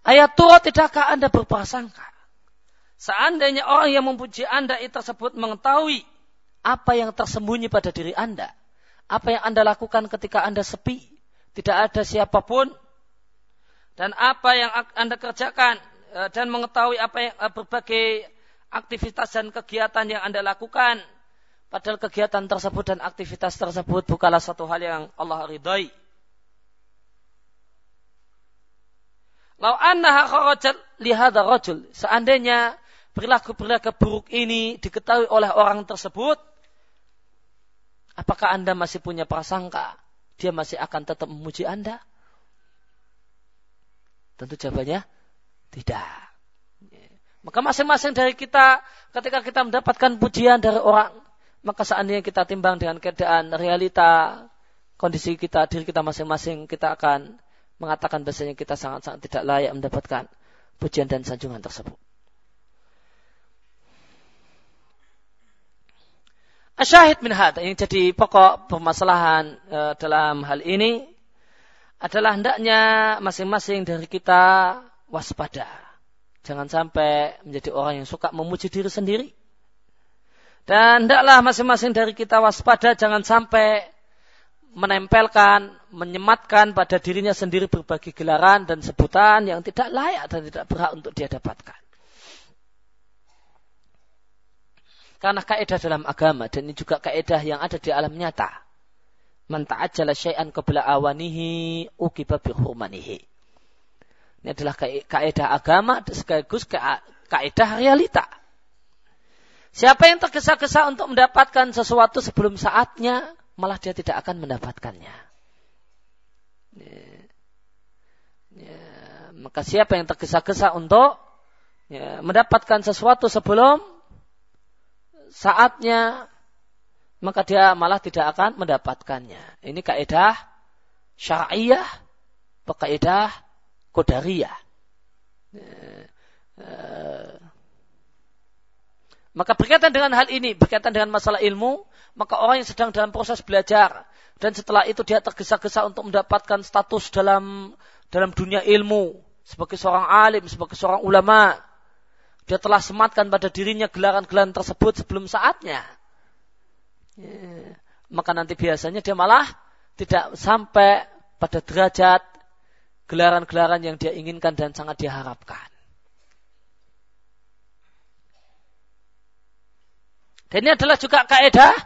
Ayat turo, tidakkah anda berprasangka? Seandainya orang yang memuji anda itu tersebut mengetahui apa yang tersembunyi pada diri anda, apa yang anda lakukan ketika anda sepi, tidak ada siapa pun, dan apa yang anda kerjakan eh, dan mengetahui apa yang eh, berbagai aktivitas dan kegiatan yang Anda lakukan. Padahal kegiatan tersebut dan aktivitas tersebut bukanlah satu hal yang Allah ridhai. Lau annaha kharajat lihada rajul. Seandainya perilaku-perilaku buruk ini diketahui oleh orang tersebut, apakah Anda masih punya prasangka? Dia masih akan tetap memuji Anda? Tentu jawabannya tidak. Maka masing-masing dari kita ketika kita mendapatkan pujian dari orang, maka seandainya kita timbang dengan keadaan realita kondisi kita, diri kita masing-masing, kita akan mengatakan bahasanya kita sangat-sangat tidak layak mendapatkan pujian dan sanjungan tersebut. Asyahid min hada yang jadi pokok permasalahan e, dalam hal ini adalah hendaknya masing-masing dari kita waspada Jangan sampai menjadi orang yang suka memuji diri sendiri. Dan hendaklah masing-masing dari kita waspada jangan sampai menempelkan, menyematkan pada dirinya sendiri berbagai gelaran dan sebutan yang tidak layak dan tidak berhak untuk dia dapatkan. Karena kaidah dalam agama dan ini juga kaidah yang ada di alam nyata. Man ta'ajjala syai'an qabla awanihi ukiba bi ini adalah kaidah agama sekaligus kaidah realita. Siapa yang tergesa-gesa untuk mendapatkan sesuatu sebelum saatnya, malah dia tidak akan mendapatkannya. Ya. Ya. Maka siapa yang tergesa-gesa untuk ya, mendapatkan sesuatu sebelum saatnya, maka dia malah tidak akan mendapatkannya. Ini kaidah syariah, kaidah Qadariyah. Maka berkaitan dengan hal ini, berkaitan dengan masalah ilmu, maka orang yang sedang dalam proses belajar dan setelah itu dia tergesa-gesa untuk mendapatkan status dalam dalam dunia ilmu sebagai seorang alim, sebagai seorang ulama, dia telah sematkan pada dirinya gelaran-gelaran tersebut sebelum saatnya. Ya. Maka nanti biasanya dia malah tidak sampai pada derajat gelaran-gelaran yang dia inginkan dan sangat diharapkan. Dan ini adalah juga kaidah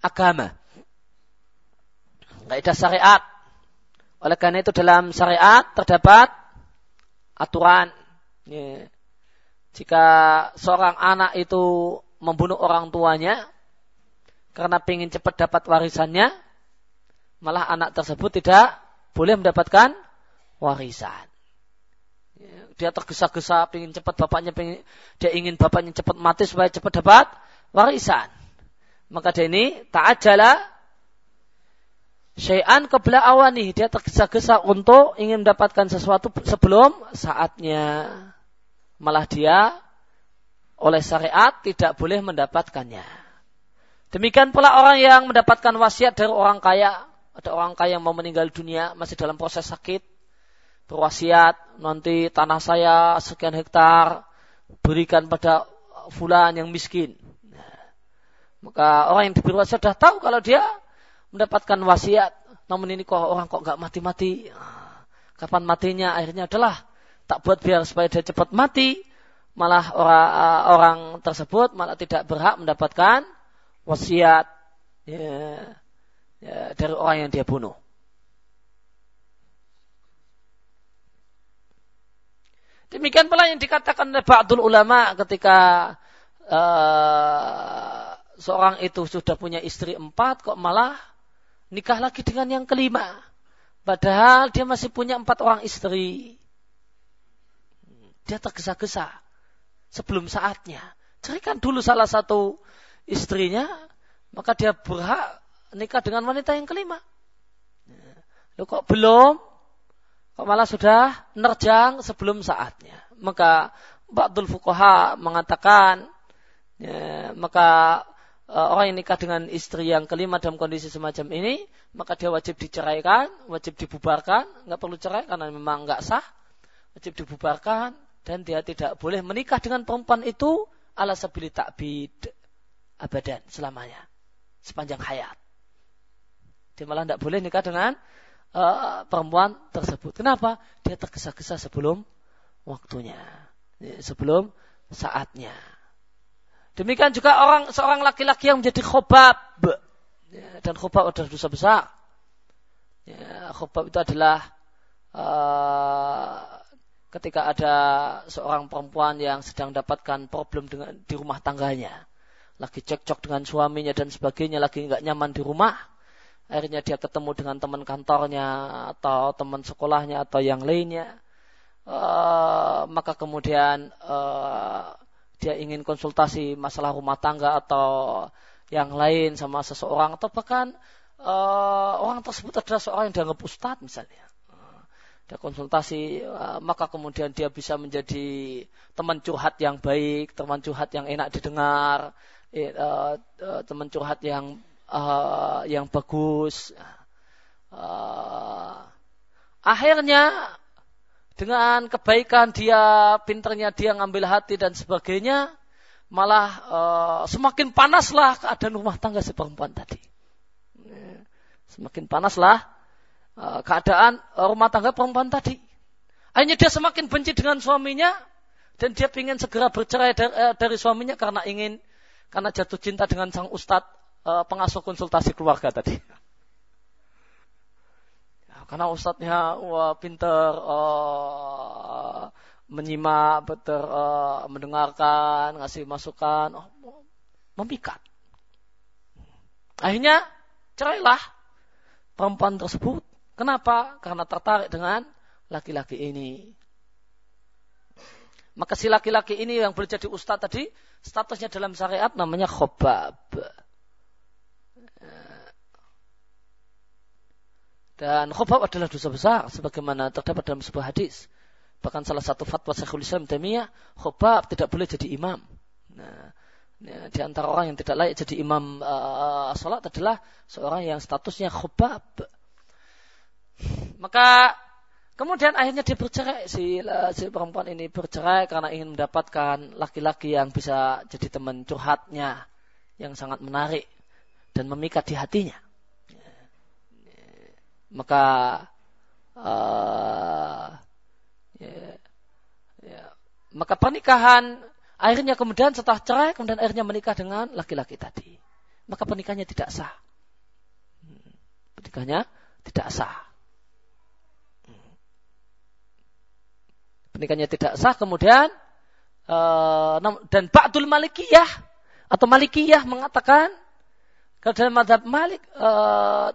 agama. Kaidah syariat. Oleh karena itu dalam syariat terdapat aturan. Ya. Jika seorang anak itu membunuh orang tuanya karena ingin cepat dapat warisannya, malah anak tersebut tidak boleh mendapatkan warisan. Dia tergesa-gesa ingin cepat bapaknya pengen, dia ingin bapaknya cepat mati supaya cepat dapat warisan. Maka dia ini tak ta'ajala syai'an kebla awani. Dia tergesa-gesa untuk ingin mendapatkan sesuatu sebelum saatnya. Malah dia oleh syariat tidak boleh mendapatkannya. Demikian pula orang yang mendapatkan wasiat dari orang kaya ada orang kaya yang mau meninggal dunia masih dalam proses sakit berwasiat nanti tanah saya sekian hektar berikan pada fulan yang miskin. Maka orang yang diberi wasiat sudah tahu kalau dia mendapatkan wasiat namun ini kok orang kok nggak mati-mati. Kapan matinya? Akhirnya adalah tak buat biar supaya dia cepat mati malah orang, orang tersebut malah tidak berhak mendapatkan wasiat ya ya, dari orang yang dia bunuh. Demikian pula yang dikatakan oleh Ba'dul ulama ketika uh, seorang itu sudah punya istri empat kok malah nikah lagi dengan yang kelima. Padahal dia masih punya empat orang istri. Dia tergesa-gesa sebelum saatnya. Carikan dulu salah satu istrinya, maka dia berhak nikah dengan wanita yang kelima. Loh kok belum? Kok malah sudah nerjang sebelum saatnya. Maka Ba'dul Fuqaha mengatakan, ya, maka uh, orang yang nikah dengan istri yang kelima dalam kondisi semacam ini, maka dia wajib diceraikan, wajib dibubarkan, nggak perlu cerai karena memang nggak sah, wajib dibubarkan, dan dia tidak boleh menikah dengan perempuan itu ala sabili takbid abadan selamanya, sepanjang hayat. Dia malah tidak boleh nikah dengan uh, perempuan tersebut. Kenapa? Dia tergesa-gesa sebelum waktunya, sebelum saatnya. Demikian juga orang seorang laki-laki yang menjadi khobab ya, dan khobab adalah dosa besar. Ya, khobab itu adalah uh, ketika ada seorang perempuan yang sedang dapatkan problem dengan di rumah tangganya, lagi cekcok dengan suaminya dan sebagainya, lagi nggak nyaman di rumah, akhirnya dia ketemu dengan teman kantornya atau teman sekolahnya atau yang lainnya. Uh, maka kemudian uh, dia ingin konsultasi masalah rumah tangga atau yang lain sama seseorang. Atau bahkan uh, orang tersebut adalah seorang yang dianggap ustadz misalnya dia konsultasi maka kemudian dia bisa menjadi teman curhat yang baik teman curhat yang enak didengar teman curhat yang yang bagus. Akhirnya dengan kebaikan dia, pinternya dia ngambil hati dan sebagainya, malah semakin panaslah keadaan rumah tangga si perempuan tadi. Semakin panaslah keadaan rumah tangga perempuan tadi. Akhirnya dia semakin benci dengan suaminya dan dia ingin segera bercerai dari, dari suaminya karena ingin karena jatuh cinta dengan sang ustadz uh, pengasuh konsultasi keluarga tadi. Ya, karena ustadznya wah pinter uh, menyimak, betul uh, mendengarkan, ngasih masukan, oh, memikat. Akhirnya cerailah perempuan tersebut. Kenapa? Karena tertarik dengan laki-laki ini. Maka si laki-laki ini yang boleh jadi ustadz tadi, statusnya dalam syariat namanya khobab. Dan khobab adalah dosa besar sebagaimana terdapat dalam sebuah hadis. Bahkan salah satu fatwa Syekhul Islam Taimiyah, khobab tidak boleh jadi imam. Nah, ya, di antara orang yang tidak layak jadi imam uh, salat adalah seorang yang statusnya khobab. Maka kemudian akhirnya dia bercerai. Si, si perempuan ini bercerai karena ingin mendapatkan laki-laki yang bisa jadi teman curhatnya yang sangat menarik dan memikat di hatinya. Maka uh, ya, ya, maka pernikahan akhirnya kemudian setelah cerai kemudian akhirnya menikah dengan laki-laki tadi. Maka pernikahannya tidak sah. Hmm, pernikahannya tidak sah pernikahannya tidak sah kemudian uh, dan Ba'dul Malikiyah atau Malikiyah mengatakan kalau dalam madhab Malik e,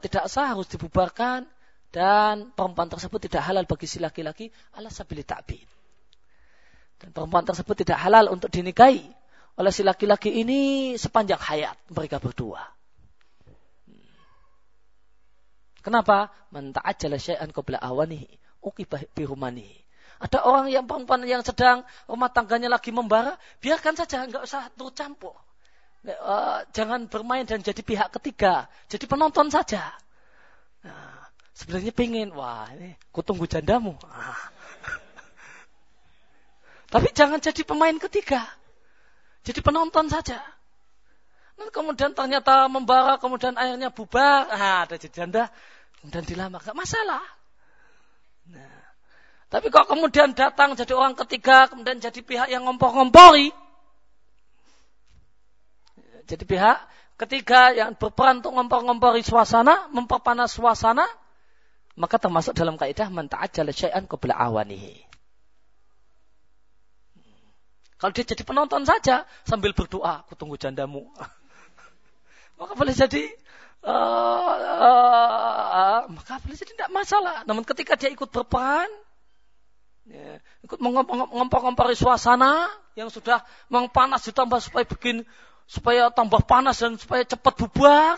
tidak sah harus dibubarkan dan perempuan tersebut tidak halal bagi si laki-laki ala sabili ta'bid. Dan perempuan tersebut tidak halal untuk dinikahi oleh si laki-laki ini sepanjang hayat mereka berdua. Kenapa? Man ta'ajjala syai'an qabla awanihi uqibah bihumanihi. Ada orang yang perempuan yang sedang rumah tangganya lagi membara, biarkan saja, nggak usah turut campur uh, jangan bermain dan jadi pihak ketiga, jadi penonton saja. Nah, sebenarnya pengen, wah ini kutunggu jandamu. Nah. Tapi jangan jadi pemain ketiga, jadi penonton saja. Nah, kemudian ternyata membara, kemudian akhirnya bubar, ah, ada jadi janda, kemudian dilamar, gak masalah. Nah, tapi kok kemudian datang jadi orang ketiga, kemudian jadi pihak yang ngompor-ngompori, jadi pihak ketiga yang berperan untuk ngompor-ngompori suasana, memperpanas suasana, maka termasuk dalam kaidah menta'ajjala syai'an qabla awanihi. Kalau dia jadi penonton saja sambil berdoa, aku tunggu jandamu. maka boleh jadi uh, uh, maka boleh jadi tidak masalah. Namun ketika dia ikut berperan, ya, ikut mengompor-ngompori suasana yang sudah mengpanas ditambah supaya bikin supaya tambah panas dan supaya cepat bubar.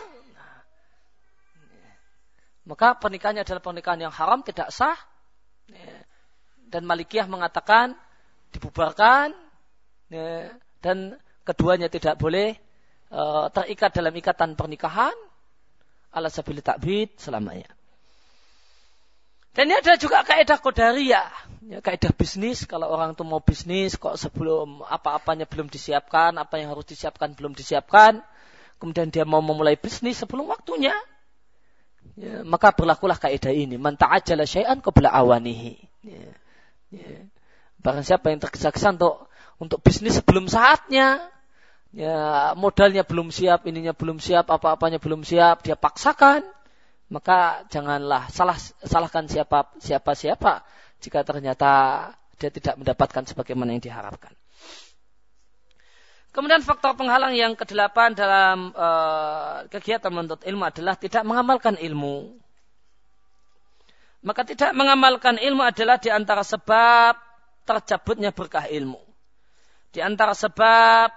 maka pernikahannya adalah pernikahan yang haram, tidak sah. Ya. Dan Malikiyah mengatakan dibubarkan ya. dan keduanya tidak boleh uh, terikat dalam ikatan pernikahan ala sabili takbid selamanya. Dan ini ada juga kaidah kodaria, ya, kaidah bisnis. Kalau orang itu mau bisnis, kok sebelum apa-apanya belum disiapkan, apa yang harus disiapkan belum disiapkan, kemudian dia mau memulai bisnis sebelum waktunya, ya, maka berlakulah kaidah ini. Man ta'ajjala syai'an qabla awanihi. Ya, ya. Barang siapa yang tergesa-gesa untuk untuk bisnis sebelum saatnya, ya modalnya belum siap, ininya belum siap, apa-apanya belum siap, dia paksakan, maka janganlah salah salahkan siapa siapa siapa jika ternyata dia tidak mendapatkan sebagaimana yang diharapkan. Kemudian faktor penghalang yang kedelapan dalam uh, kegiatan menuntut ilmu adalah tidak mengamalkan ilmu. Maka tidak mengamalkan ilmu adalah di antara sebab tercabutnya berkah ilmu. Di antara sebab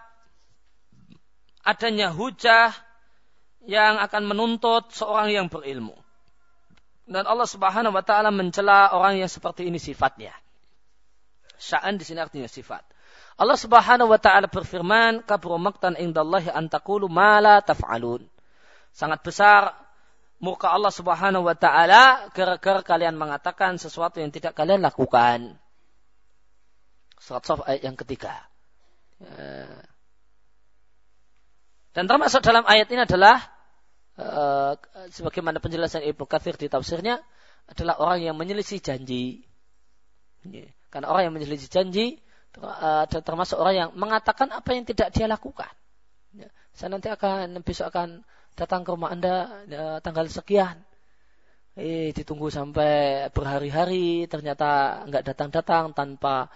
adanya hujah yang akan menuntut seorang yang berilmu. Dan Allah Subhanahu wa taala mencela orang yang seperti ini sifatnya. Sya'an di sini artinya sifat. Allah Subhanahu wa taala berfirman, "Kabru maqtan indallahi an taqulu ma la taf'alun." Sangat besar muka Allah Subhanahu wa taala gara-gara kalian mengatakan sesuatu yang tidak kalian lakukan. Surat Saf ayat yang ketiga. Ya. Dan termasuk dalam ayat ini adalah uh, sebagaimana penjelasan Ibnu Katsir di tafsirnya adalah orang yang menyelisih janji. Karena orang yang menyelisih janji uh, termasuk orang yang mengatakan apa yang tidak dia lakukan. Ya. Saya nanti akan besok akan datang ke rumah Anda uh, tanggal sekian. Eh, ditunggu sampai berhari-hari ternyata nggak datang-datang tanpa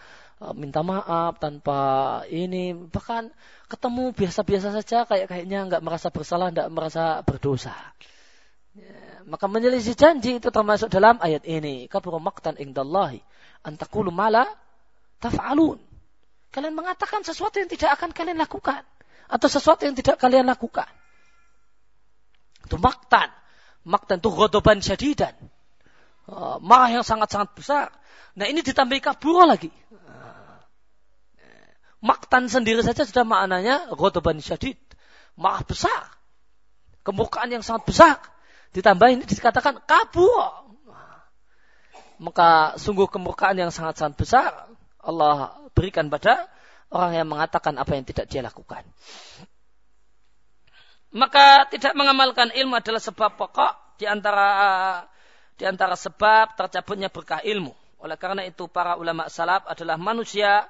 minta maaf, tanpa ini bahkan ketemu biasa-biasa saja kayak kayaknya nggak merasa bersalah, nggak merasa berdosa. Ya, maka menyelisih janji itu termasuk dalam ayat ini. Kabur maktan ingdallahi antakulu mala taf'alun. Kalian mengatakan sesuatu yang tidak akan kalian lakukan. Atau sesuatu yang tidak kalian lakukan. Itu maktan. Maktan itu godoban syadidan. Uh, marah yang sangat-sangat besar. Nah ini ditambah kabur lagi maktan sendiri saja sudah maknanya ghadaban syadid. Marah besar. Kemurkaan yang sangat besar. Ditambah ini dikatakan kabur. Maka sungguh kemurkaan yang sangat-sangat besar Allah berikan pada orang yang mengatakan apa yang tidak dia lakukan. Maka tidak mengamalkan ilmu adalah sebab pokok di antara di antara sebab tercabutnya berkah ilmu. Oleh karena itu para ulama salaf adalah manusia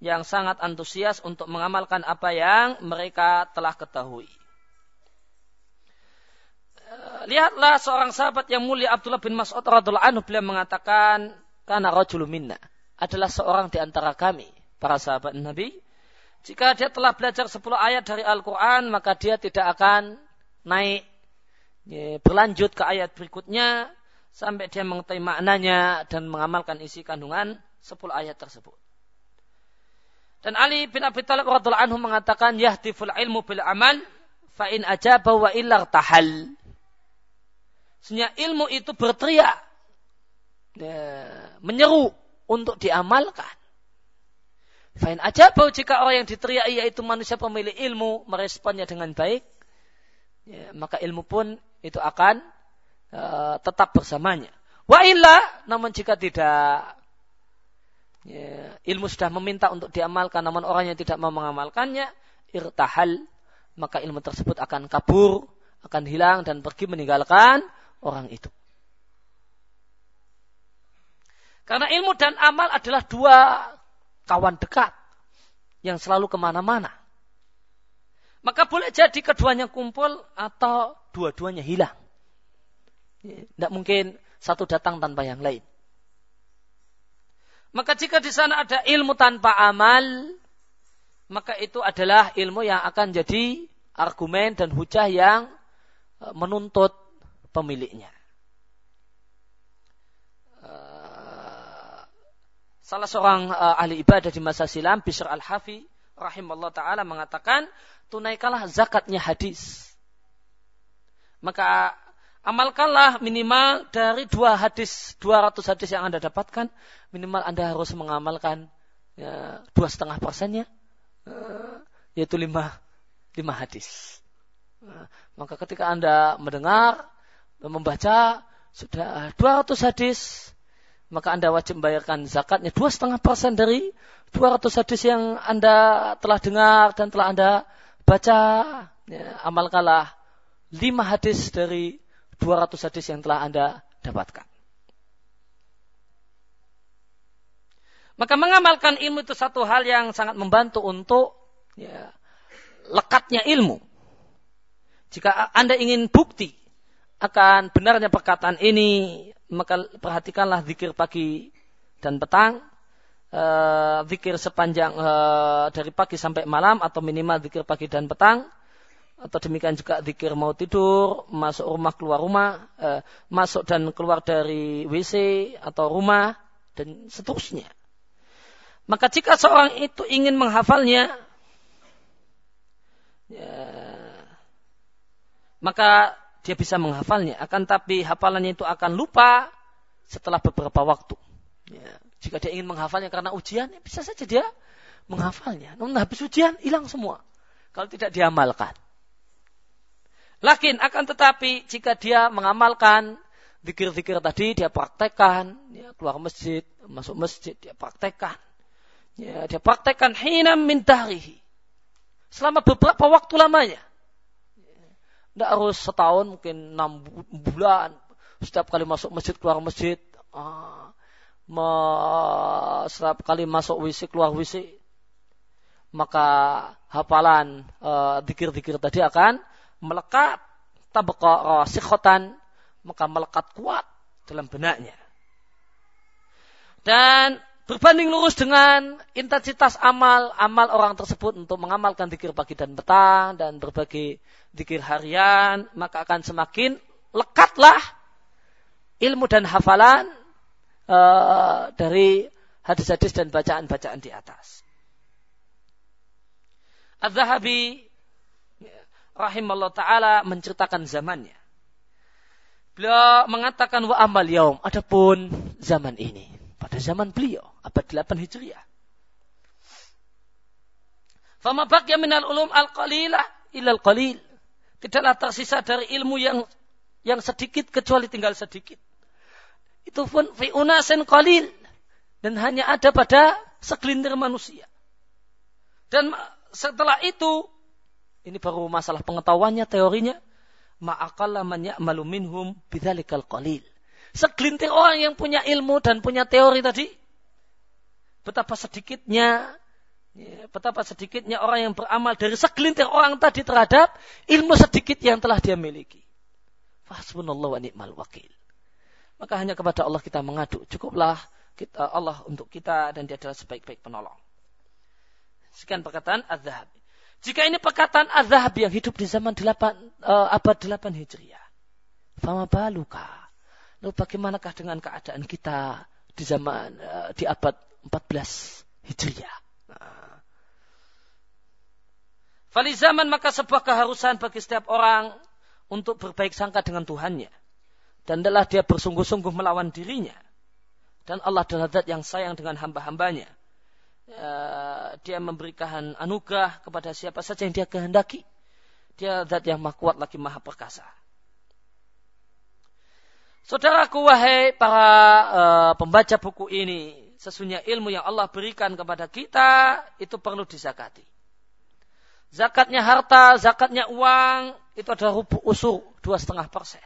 yang sangat antusias untuk mengamalkan apa yang mereka telah ketahui. Eh, lihatlah seorang sahabat yang mulia Abdullah bin Mas'ud radhiallahu anhu beliau mengatakan karena rajulun minna adalah seorang di antara kami para sahabat Nabi. Jika dia telah belajar 10 ayat dari Al-Quran, maka dia tidak akan naik ya, berlanjut ke ayat berikutnya sampai dia mengetahui maknanya dan mengamalkan isi kandungan 10 ayat tersebut. Dan Ali bin Abi Thalib radhiallahu anhu mengatakan yahtiful ilmu bil amal fa in ajaba wa illar tahal. Sebenarnya ilmu itu berteriak ya, menyeru untuk diamalkan. Fa'in ajaba jika orang yang diteriaki yaitu manusia pemilik ilmu meresponnya dengan baik, ya, maka ilmu pun itu akan uh, tetap bersamanya. Wa illa, namun jika tidak, ya, ilmu sudah meminta untuk diamalkan namun orang yang tidak mau mengamalkannya irtahal maka ilmu tersebut akan kabur akan hilang dan pergi meninggalkan orang itu. Karena ilmu dan amal adalah dua kawan dekat yang selalu ke mana-mana. Maka boleh jadi keduanya kumpul atau dua-duanya hilang. Tidak mungkin satu datang tanpa yang lain maka jika di sana ada ilmu tanpa amal, maka itu adalah ilmu yang akan jadi argumen dan hujah yang e, menuntut pemiliknya. E, salah seorang e, ahli ibadah di masa silam, Bishr al-Hafi, rahimahullah ta'ala mengatakan, tunaikanlah zakatnya hadis. Maka amalkanlah minimal dari dua hadis, 200 hadis yang Anda dapatkan, minimal Anda harus mengamalkan ya, dua setengah persennya, uh, yaitu lima, lima hadis. Uh, maka ketika Anda mendengar, membaca, sudah 200 hadis, maka Anda wajib membayarkan zakatnya dua setengah persen dari 200 hadis yang Anda telah dengar dan telah Anda baca. Ya, amalkanlah lima hadis dari 200 hadis yang telah Anda dapatkan. Maka mengamalkan ilmu itu satu hal yang sangat membantu untuk ya, lekatnya ilmu. Jika Anda ingin bukti akan benarnya perkataan ini, maka perhatikanlah zikir pagi dan petang, uh, zikir sepanjang uh, dari pagi sampai malam atau minimal zikir pagi dan petang atau demikian juga zikir mau tidur, masuk rumah keluar rumah, eh, masuk dan keluar dari WC atau rumah dan seterusnya. Maka jika seorang itu ingin menghafalnya, ya, maka dia bisa menghafalnya. Akan tapi hafalannya itu akan lupa setelah beberapa waktu. Ya, jika dia ingin menghafalnya karena ujian, ya bisa saja dia menghafalnya. Namun habis ujian hilang semua. Kalau tidak diamalkan. Lakin akan tetapi jika dia mengamalkan zikir-zikir tadi dia praktekkan, ya, keluar masjid, masuk masjid dia praktekkan. Ya, dia praktekkan hinam min. Selama beberapa waktu lamanya. Tidak harus setahun, mungkin enam bulan. Setiap kali masuk masjid, keluar masjid. Ah, setiap kali masuk WC, keluar WC. Maka hafalan uh, zikir-zikir tadi akan melekat tabqa rasikhotan maka melekat kuat dalam benaknya. Dan berbanding lurus dengan intensitas amal amal orang tersebut untuk mengamalkan dikir pagi dan petang dan berbagai dikir harian maka akan semakin lekatlah ilmu dan hafalan uh, dari hadis-hadis dan bacaan-bacaan di atas. Az-Zahabi rahimallahu taala menceritakan zamannya. Beliau mengatakan wa amal yaum, adapun zaman ini, pada zaman beliau abad 8 Hijriah. Fama baqiya minal ulum al-qalilah ilal qalil. Tidaklah tersisa dari ilmu yang yang sedikit kecuali tinggal sedikit. Itu pun fi unasin qalil dan hanya ada pada segelintir manusia. Dan setelah itu ini baru masalah pengetahuannya, teorinya. Ma'akalla man ya'malu minhum bidzalikal qalil. Segelintir orang yang punya ilmu dan punya teori tadi. Betapa sedikitnya ya, betapa sedikitnya orang yang beramal dari segelintir orang tadi terhadap ilmu sedikit yang telah dia miliki. Fahsbunallahu wa ni'mal wakil. Maka hanya kepada Allah kita mengadu. Cukuplah kita Allah untuk kita dan dia adalah sebaik-baik penolong. Sekian perkataan Az-Zahabi. Jika ini perkataan azhab yang hidup di zaman 8, uh, eh, abad 8 Hijriah. Fama baluka. Lalu bagaimanakah dengan keadaan kita di zaman uh, di abad 14 Hijriah? Nah. Fali zaman maka sebuah keharusan bagi setiap orang untuk berbaik sangka dengan Tuhannya. Dan adalah dia bersungguh-sungguh melawan dirinya. Dan Allah adalah zat yang sayang dengan hamba-hambanya dia memberikan anugerah kepada siapa saja yang dia kehendaki. Dia zat yang maha kuat lagi maha perkasa. Saudaraku wahai para uh, pembaca buku ini, sesungguhnya ilmu yang Allah berikan kepada kita itu perlu disakati. Zakatnya harta, zakatnya uang itu adalah usur dua setengah persen.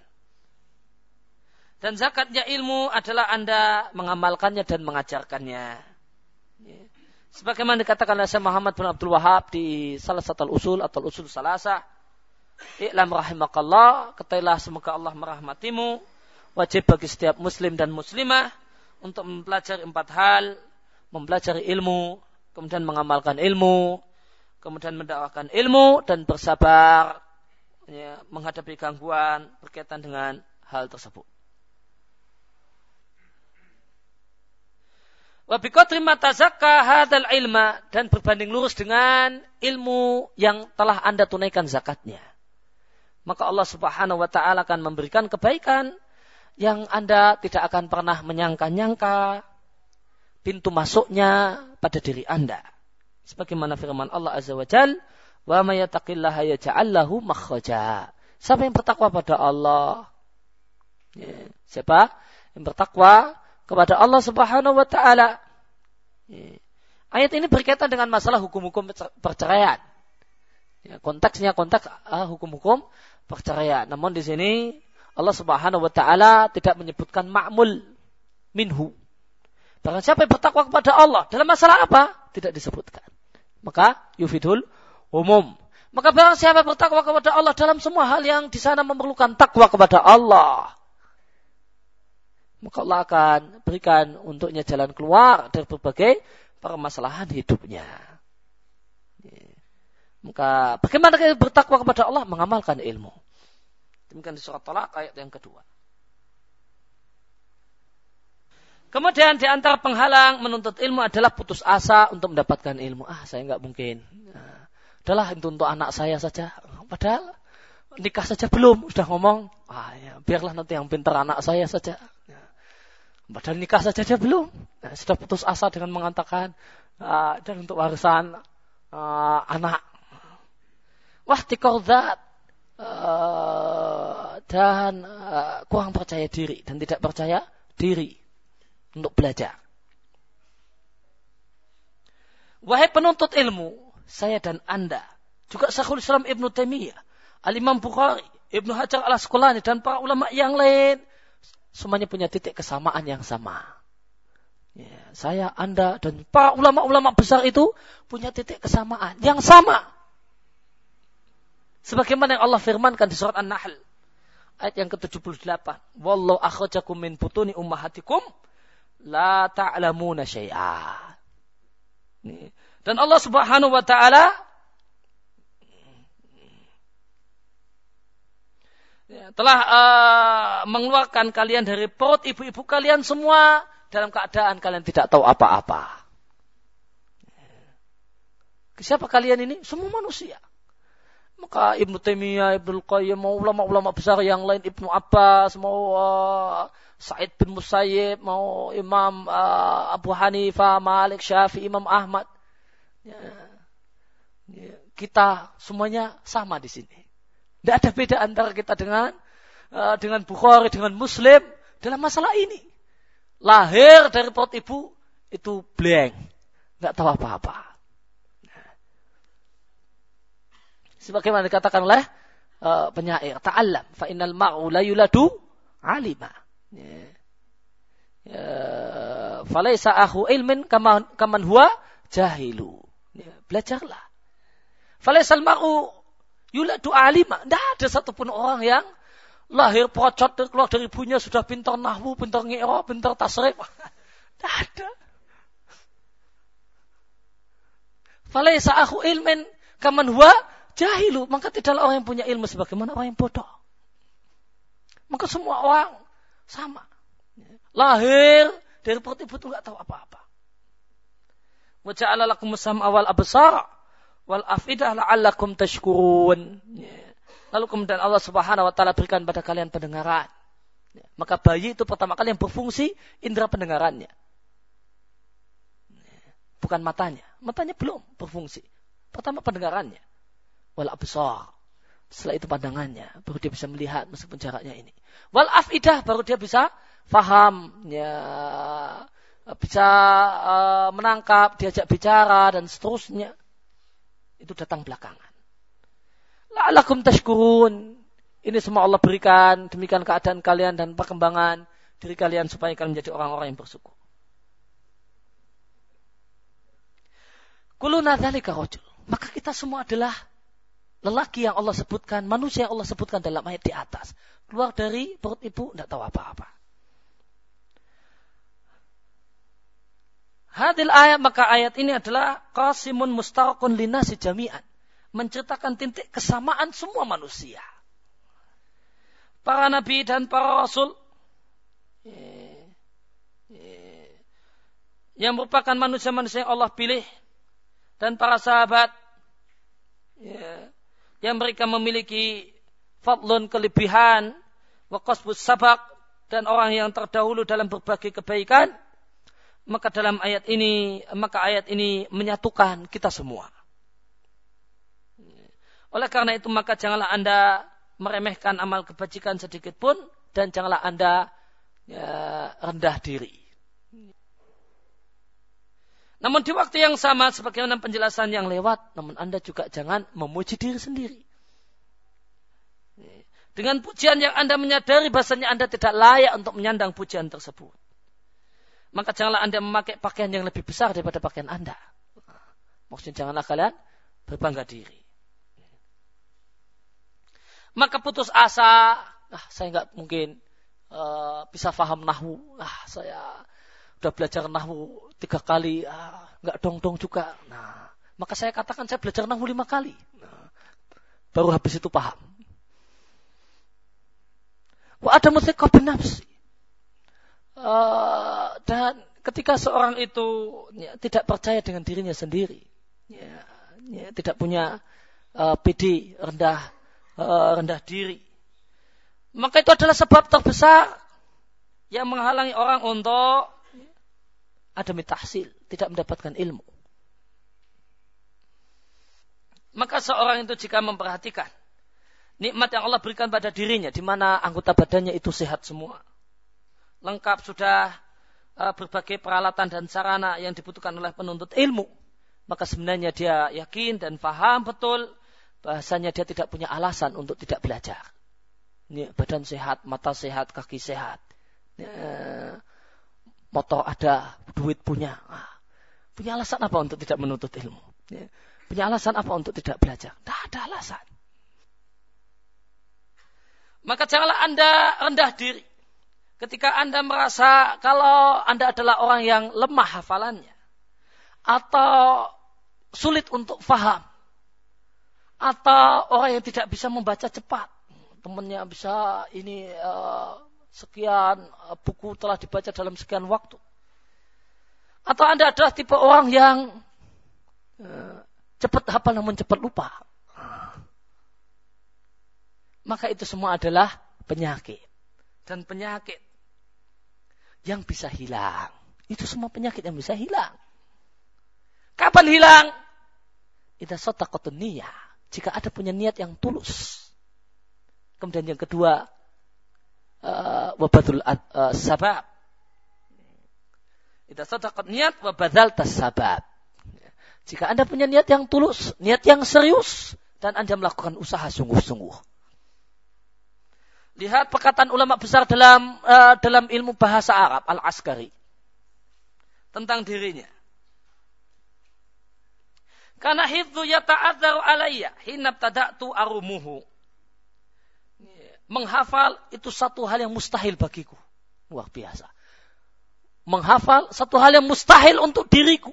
Dan zakatnya ilmu adalah anda mengamalkannya dan mengajarkannya. Sebagaimana dikatakan oleh Syekh Muhammad bin Abdul Wahab di salah satu usul atau usul salasa. I'lam rahimakallah, ketahuilah semoga Allah merahmatimu. Wajib bagi setiap muslim dan muslimah untuk mempelajari empat hal, mempelajari ilmu, kemudian mengamalkan ilmu, kemudian mendakwakan ilmu dan bersabar ya, menghadapi gangguan berkaitan dengan hal tersebut. Mata zakah hadal ilma dan berbanding lurus dengan ilmu yang telah anda tunaikan zakatnya. maka Allah Subhanahu wa taala akan memberikan kebaikan yang Anda tidak akan pernah menyangka-nyangka pintu masuknya pada diri Anda. Sebagaimana firman Allah Azza wa Jal, "Wa may yattaqillaha yaj'al lahu makhraja." Siapa yang bertakwa pada Allah? Ya. Siapa yang bertakwa kepada Allah Subhanahu wa taala? Ya. Ayat ini berkaitan dengan masalah hukum-hukum perceraian. Ya, konteksnya konteks uh, hukum-hukum perceraian. Namun di sini Allah Subhanahu wa taala tidak menyebutkan ma'mul minhu. Barang siapa yang bertakwa kepada Allah dalam masalah apa? Tidak disebutkan. Maka yufidul umum. Maka barang siapa bertakwa kepada Allah dalam semua hal yang di sana memerlukan takwa kepada Allah. Maka Allah akan berikan untuknya jalan keluar dari berbagai permasalahan hidupnya. Maka bagaimana kita bertakwa kepada Allah? Mengamalkan ilmu. Demikian di surat Talak ayat yang kedua. Kemudian di antara penghalang menuntut ilmu adalah putus asa untuk mendapatkan ilmu. Ah, saya nggak mungkin. Nah, adalah itu untuk anak saya saja. Padahal nikah saja belum, sudah ngomong. Ah, ya, biarlah nanti yang pintar anak saya saja. Padahal nikah saja dia belum. Nah, sudah putus asa dengan mengatakan ah, dan untuk warisan ah, anak. Wah, tikozat Eh, dan uh, kurang percaya diri dan tidak percaya diri untuk belajar. Wahai penuntut ilmu, saya dan Anda, juga Syekhul Islam Ibn Taimiyah, Al-Imam Bukhari, Ibnu Hajar al-Asqalani dan para ulama yang lain semuanya punya titik kesamaan yang sama. Ya, saya, Anda dan para ulama-ulama besar itu punya titik kesamaan yang sama Sebagaimana yang Allah firmankan di surat An-Nahl ayat yang ke-78. Wallahu akhrajakum min butuni ummahatikum la ta'lamuna syai'a. Dan Allah Subhanahu wa taala telah uh, mengeluarkan kalian dari perut ibu-ibu kalian semua dalam keadaan kalian tidak tahu apa-apa. Siapa kalian ini? Semua manusia. Maka Ibnu Taimiyah, Ibnu Qayyim, mau ulama-ulama besar yang lain, Ibnu Abbas, mau uh, Said bin Musayyib, mau Imam uh, Abu Hanifah, Malik, Syafi'i, Imam Ahmad. Ya, ya, kita semuanya sama di sini. Tidak ada beda antara kita dengan uh, dengan Bukhari, dengan Muslim dalam masalah ini. Lahir dari perut ibu itu blank, nggak tahu apa-apa. sebagaimana dikatakan oleh uh, penyair ta'allam fa innal mar'u la yuladu alima ya. ya. falaisa ahu ilmin kaman, kaman huwa jahilu ya. belajarlah falaisa al mar'u yuladu alima tidak ada satupun orang yang lahir pocot keluar dari ibunya sudah pintar nahwu pintar ngira pintar tasrif tidak ada falaisa ahu ilmin kaman huwa jahilu, maka tidaklah orang yang punya ilmu sebagaimana orang yang bodoh. Maka semua orang sama. Lahir dari perut ibu itu nggak tahu apa-apa. Waja'ala lakum awal absar wal afidah la'allakum tashkurun. Lalu kemudian Allah Subhanahu wa taala berikan pada kalian pendengaran. Maka bayi itu pertama kali yang berfungsi indera pendengarannya. Bukan matanya. Matanya belum berfungsi. Pertama pendengarannya wal absar. Setelah itu pandangannya, baru dia bisa melihat meskipun jaraknya ini. Wal afidah, baru dia bisa faham, ya, bisa uh, menangkap, diajak bicara dan seterusnya. Itu datang belakangan. La'alakum tashkurun. Ini semua Allah berikan demikian keadaan kalian dan perkembangan diri kalian supaya kalian menjadi orang-orang yang bersyukur. Kuluna dzalika rajul. Maka kita semua adalah lelaki yang Allah sebutkan, manusia yang Allah sebutkan dalam ayat di atas. Keluar dari perut ibu, tidak tahu apa-apa. Hadil ayat, maka ayat ini adalah qasimun mustaqun linasi jami'an. Menceritakan titik kesamaan semua manusia. Para nabi dan para rasul. Yang merupakan manusia-manusia yang Allah pilih. Dan para sahabat. Ya, yang mereka memiliki fadlun kelebihan, wa sabak dan orang yang terdahulu dalam berbagai kebaikan, maka dalam ayat ini, maka ayat ini menyatukan kita semua. Oleh karena itu maka janganlah Anda meremehkan amal kebajikan sedikit pun dan janganlah Anda ya, rendah diri. Namun di waktu yang sama, sebagaimana penjelasan yang lewat, namun Anda juga jangan memuji diri sendiri. Dengan pujian yang Anda menyadari bahasanya Anda tidak layak untuk menyandang pujian tersebut. Maka janganlah Anda memakai pakaian yang lebih besar daripada pakaian Anda. Maksudnya janganlah kalian berbangga diri. Maka putus asa, ah, saya nggak mungkin uh, bisa faham nahu. Ah, saya udah belajar nahu tiga kali, ah, nggak dong-dong juga. Nah, maka saya katakan saya belajar nahu lima kali. Nah, baru habis itu paham. Wa ada mesti kau benafsi. Uh, dan ketika seorang itu ya, tidak percaya dengan dirinya sendiri, ya, ya, tidak punya uh, PD rendah uh, rendah diri, maka itu adalah sebab terbesar yang menghalangi orang untuk ada mitahsil, tidak mendapatkan ilmu. Maka seorang itu jika memperhatikan nikmat yang Allah berikan pada dirinya, di mana anggota badannya itu sehat semua, lengkap sudah uh, berbagai peralatan dan sarana yang dibutuhkan oleh penuntut ilmu, maka sebenarnya dia yakin dan paham betul bahasanya dia tidak punya alasan untuk tidak belajar. Ini badan sehat, mata sehat, kaki sehat. Ya, motor ada, duit punya. Ah, punya alasan apa untuk tidak menuntut ilmu? Ya. Punya alasan apa untuk tidak belajar? Tidak ada alasan. Maka janganlah Anda rendah diri. Ketika Anda merasa kalau Anda adalah orang yang lemah hafalannya. Atau sulit untuk faham. Atau orang yang tidak bisa membaca cepat. Temannya bisa ini uh, sekian eh, buku telah dibaca dalam sekian waktu. Atau Anda adalah tipe orang yang uh, cepat hafal namun cepat lupa. Maka itu semua adalah penyakit. Dan penyakit yang bisa hilang. Itu semua penyakit yang bisa hilang. Kapan hilang? Itu sotakotun niyah. Jika ada punya niat yang tulus. Kemudian yang kedua, uh, wabadul uh, sabab. Kita sadaqat niat wabadal tas sabab. Jika Anda punya niat yang tulus, niat yang serius, dan Anda melakukan usaha sungguh-sungguh. Lihat perkataan ulama besar dalam uh, dalam ilmu bahasa Arab Al-Askari tentang dirinya. Karena hifdzu yata'adzaru alayya hinab tada'tu arumuhu menghafal itu satu hal yang mustahil bagiku. Luar biasa. Menghafal satu hal yang mustahil untuk diriku.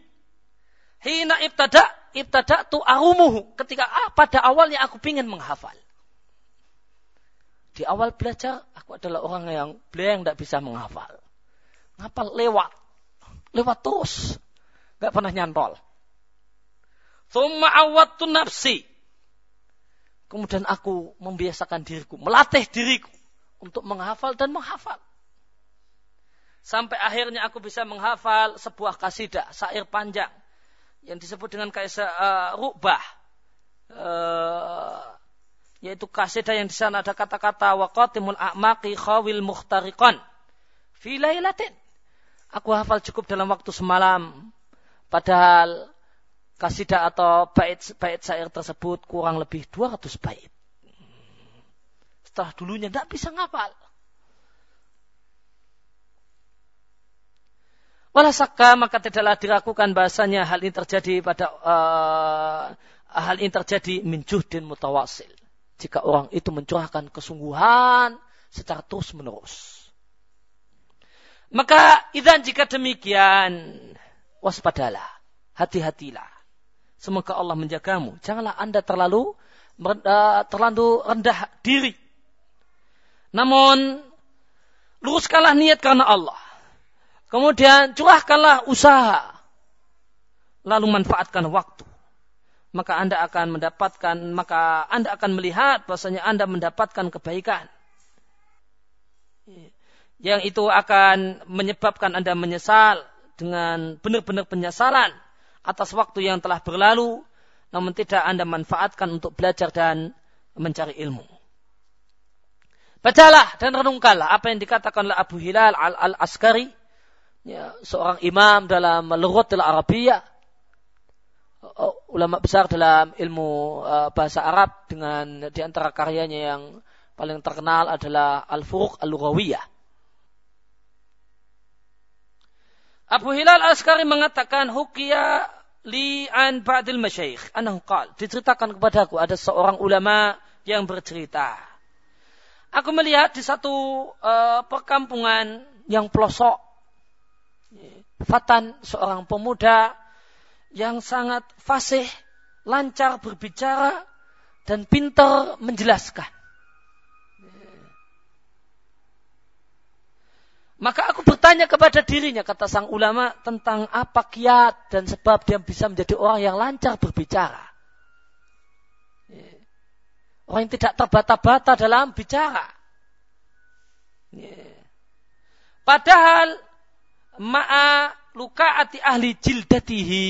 Hina ibtada, ibtada tu arumuhu. Ketika ah, pada awalnya aku ingin menghafal. Di awal belajar, aku adalah orang yang beliau yang tidak bisa menghafal. Ngapal lewat. Lewat terus. Gak pernah nyantol. Awattu nafsi. Kemudian aku membiasakan diriku, melatih diriku untuk menghafal dan menghafal. Sampai akhirnya aku bisa menghafal sebuah kasidah, syair panjang yang disebut dengan kaisa uh, rubah. Uh, yaitu kasidah yang di sana ada kata-kata waqatimul a'maqi khawil mukhtariqan fi lailatin. Aku hafal cukup dalam waktu semalam. Padahal kasidah atau bait-bait syair tersebut kurang lebih 200 bait. Setelah dulunya tidak bisa ngapal. Walasaka maka tidaklah diragukan bahasanya hal ini terjadi pada uh, hal ini terjadi minjuh dan mutawasil. Jika orang itu mencurahkan kesungguhan secara terus menerus. Maka idan jika demikian waspadalah, hati-hatilah Semoga Allah menjagamu. Janganlah Anda terlalu terlalu rendah diri. Namun luruskanlah niat karena Allah. Kemudian curahkanlah usaha. Lalu manfaatkan waktu. Maka Anda akan mendapatkan, maka Anda akan melihat bahwasanya Anda mendapatkan kebaikan. Yang itu akan menyebabkan Anda menyesal dengan benar-benar penyesalan atas waktu yang telah berlalu, namun tidak Anda manfaatkan untuk belajar dan mencari ilmu. Bacalah dan renungkanlah apa yang dikatakan oleh Abu Hilal al-Askari, ya, seorang imam dalam Lughatul Arabiyah, ulama besar dalam ilmu uh, bahasa Arab dengan di antara karyanya yang paling terkenal adalah Al-Furuq Al-Lughawiyah. Abu Hilal Al-Askari mengatakan hukiya li an ba'dil masyayikh anahu qal diceritakan kepadaku ada seorang ulama yang bercerita aku melihat di satu uh, perkampungan yang pelosok Fatan seorang pemuda yang sangat fasih, lancar berbicara, dan pintar menjelaskan. Maka aku bertanya kepada dirinya, kata sang ulama, tentang apa kiat dan sebab dia bisa menjadi orang yang lancar berbicara. Orang yang tidak terbata-bata dalam bicara. Padahal ma'a lukaati ahli jildatihi.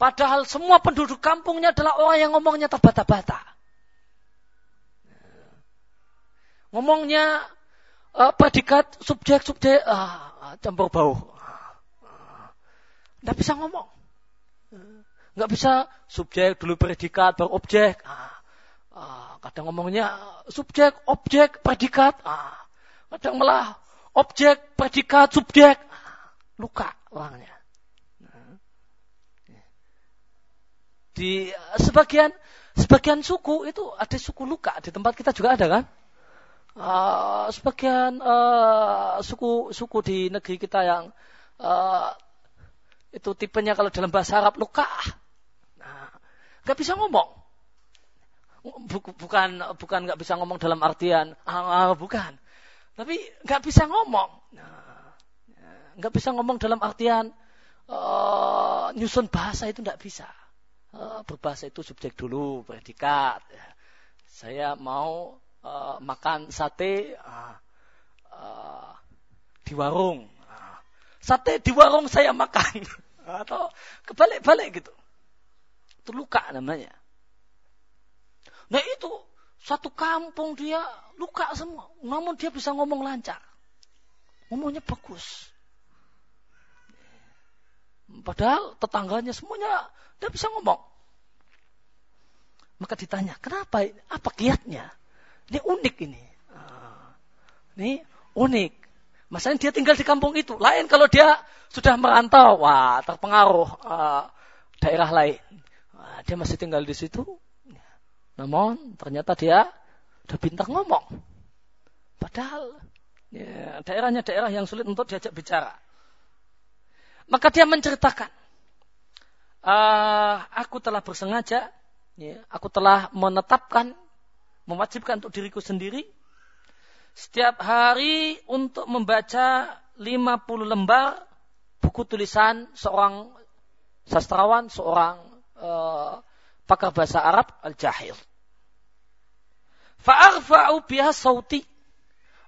Padahal semua penduduk kampungnya adalah orang yang ngomongnya terbata-bata. Ngomongnya uh, predikat subjek subjek uh, campur bau. Tidak bisa ngomong. Nggak bisa subjek dulu predikat baru objek. Uh, kadang ngomongnya subjek objek predikat. Kadang malah objek predikat subjek luka orangnya. Di sebagian sebagian suku itu ada suku luka di tempat kita juga ada kan? Uh, sebagian uh, suku suku di negeri kita yang uh, itu tipenya kalau dalam bahasa Arab luka, nah, nggak bisa ngomong. Bukan bukan nggak bisa ngomong dalam artian ah, bukan, tapi nggak bisa ngomong. Nah, nggak bisa ngomong dalam artian uh, nyusun bahasa itu nggak bisa. Uh, berbahasa itu subjek dulu, predikat. Ya. Saya mau uh, makan sate uh, uh, di warung. Uh, sate di warung saya makan. Atau kebalik-balik gitu. Itu luka namanya. Nah itu satu kampung dia luka semua. Namun dia bisa ngomong lancar. Ngomongnya bagus. Padahal tetangganya semuanya tidak bisa ngomong. Maka ditanya, kenapa? Apa kiatnya? Ini unik ini. Ah, ini unik. Masalahnya dia tinggal di kampung itu. Lain kalau dia sudah merantau, wah terpengaruh uh, daerah lain. Wah, dia masih tinggal di situ. Namun ternyata dia udah pintar ngomong. Padahal ya, daerahnya daerah yang sulit untuk diajak bicara. Maka dia menceritakan, uh, aku telah bersengaja, ya, aku telah menetapkan, mewajibkan untuk diriku sendiri, setiap hari untuk membaca 50 lembar buku tulisan seorang sastrawan, seorang uh, pakar bahasa Arab, Al-Jahil. Fa'arfa'u biha sauti.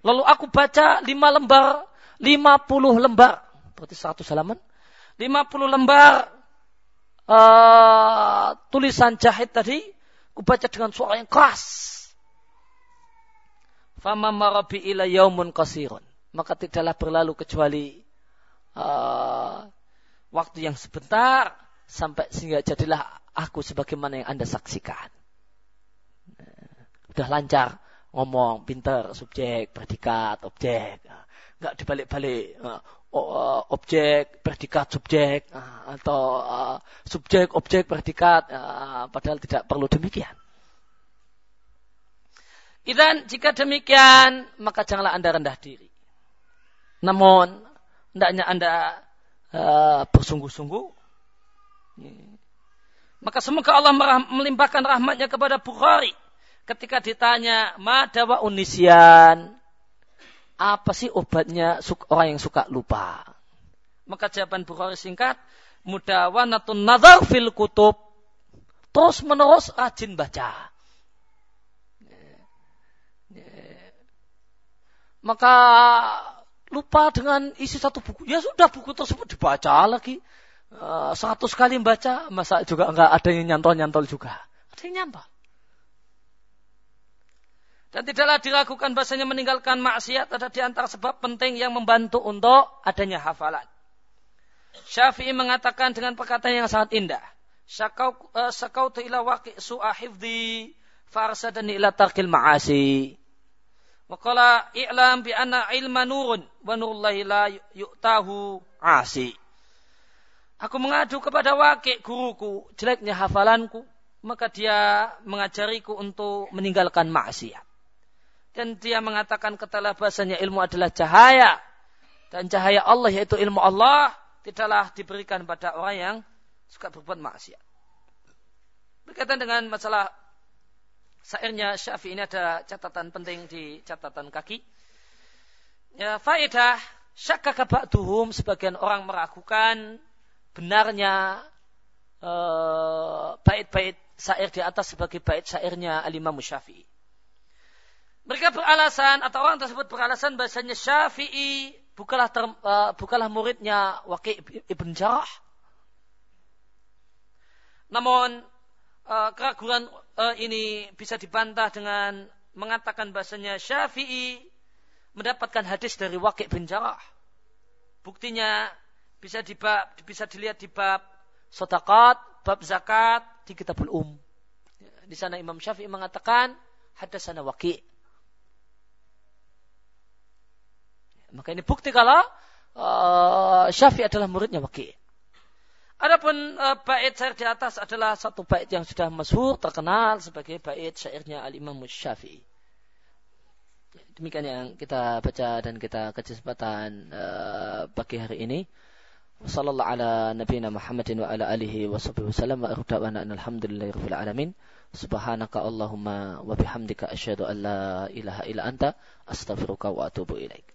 Lalu aku baca lima lembar, lima puluh lembar. Berarti satu halaman. 50 lembar uh, tulisan jahit tadi, kubaca dengan suara yang keras. Fama marabi ila yaumun qasirun. Maka tidaklah berlalu kecuali uh, waktu yang sebentar sampai sehingga jadilah aku sebagaimana yang Anda saksikan. Udah lancar ngomong, pinter, subjek, predikat, objek. Nggak dibalik-balik. Objek, predikat, subjek, uh, atau uh, subjek, objek, predikat, padahal tidak perlu demikian. Dan jika demikian, maka janganlah Anda rendah diri. Namun, hendaknya Anda uh, bersungguh-sungguh. Maka semoga Allah melimpahkan rahmatnya kepada Bukhari. Ketika ditanya, Madawa unisian apa sih obatnya orang yang suka lupa? Maka jawaban Bukhari singkat, mudawanatun nazar fil kutub. terus menerus rajin baca. Maka lupa dengan isi satu buku. Ya sudah buku tersebut dibaca lagi. Uh, seratus kali membaca, masa juga enggak ada yang nyantol-nyantol juga. Ada yang nyantol. Dan tidaklah diragukan bahasanya meninggalkan maksiat ada di antara sebab penting yang membantu untuk adanya hafalan. Syafi'i mengatakan dengan perkataan yang sangat indah. Syakau uh, ila waqi su'a hifdi dan ila tarkil ma'asi. Waqala i'lam bi anna ilma nurun wa nurullahi la yu'tahu asi. Aku mengadu kepada wakil guruku, jeleknya hafalanku, maka dia mengajariku untuk meninggalkan maksiat. Dan dia mengatakan ketalah bahasanya ilmu adalah cahaya. Dan cahaya Allah yaitu ilmu Allah tidaklah diberikan pada orang yang suka berbuat maksiat. Berkaitan dengan masalah sairnya Syafi'i ini ada catatan penting di catatan kaki. Ya, faedah syakka ba'duhum sebagian orang meragukan benarnya eh, bait-bait syair di atas sebagai bait syairnya Al-Imam Syafi'i. Mereka beralasan atau orang tersebut beralasan bahasanya Syafi'i bukanlah ter, uh, bukanlah muridnya Waqi ibn Jarrah. Namun uh, keraguan uh, ini bisa dibantah dengan mengatakan bahasanya Syafi'i mendapatkan hadis dari Waqi bin Jarrah. Buktinya bisa dibab, bisa dilihat di bab sotakat, bab zakat di Kitabul Um. Di sana Imam Syafi'i mengatakan hadasana Waqi' Maka ini bukti kalau uh, Syafi'i adalah muridnya Waki. Adapun uh, bait syair di atas adalah satu bait yang sudah masyhur terkenal sebagai bait syairnya Al-Imam Syafi'i. Demikian yang kita baca dan kita kesempatan uh, pagi hari ini. Wassallallahu ala nabiyina Muhammadin wa ala alihi wa sahbihi wasallam wa ikhdawana alhamdulillahi rabbil alamin. Subhanaka Allahumma wa bihamdika asyhadu an la ilaha illa anta astaghfiruka wa atubu ilaik.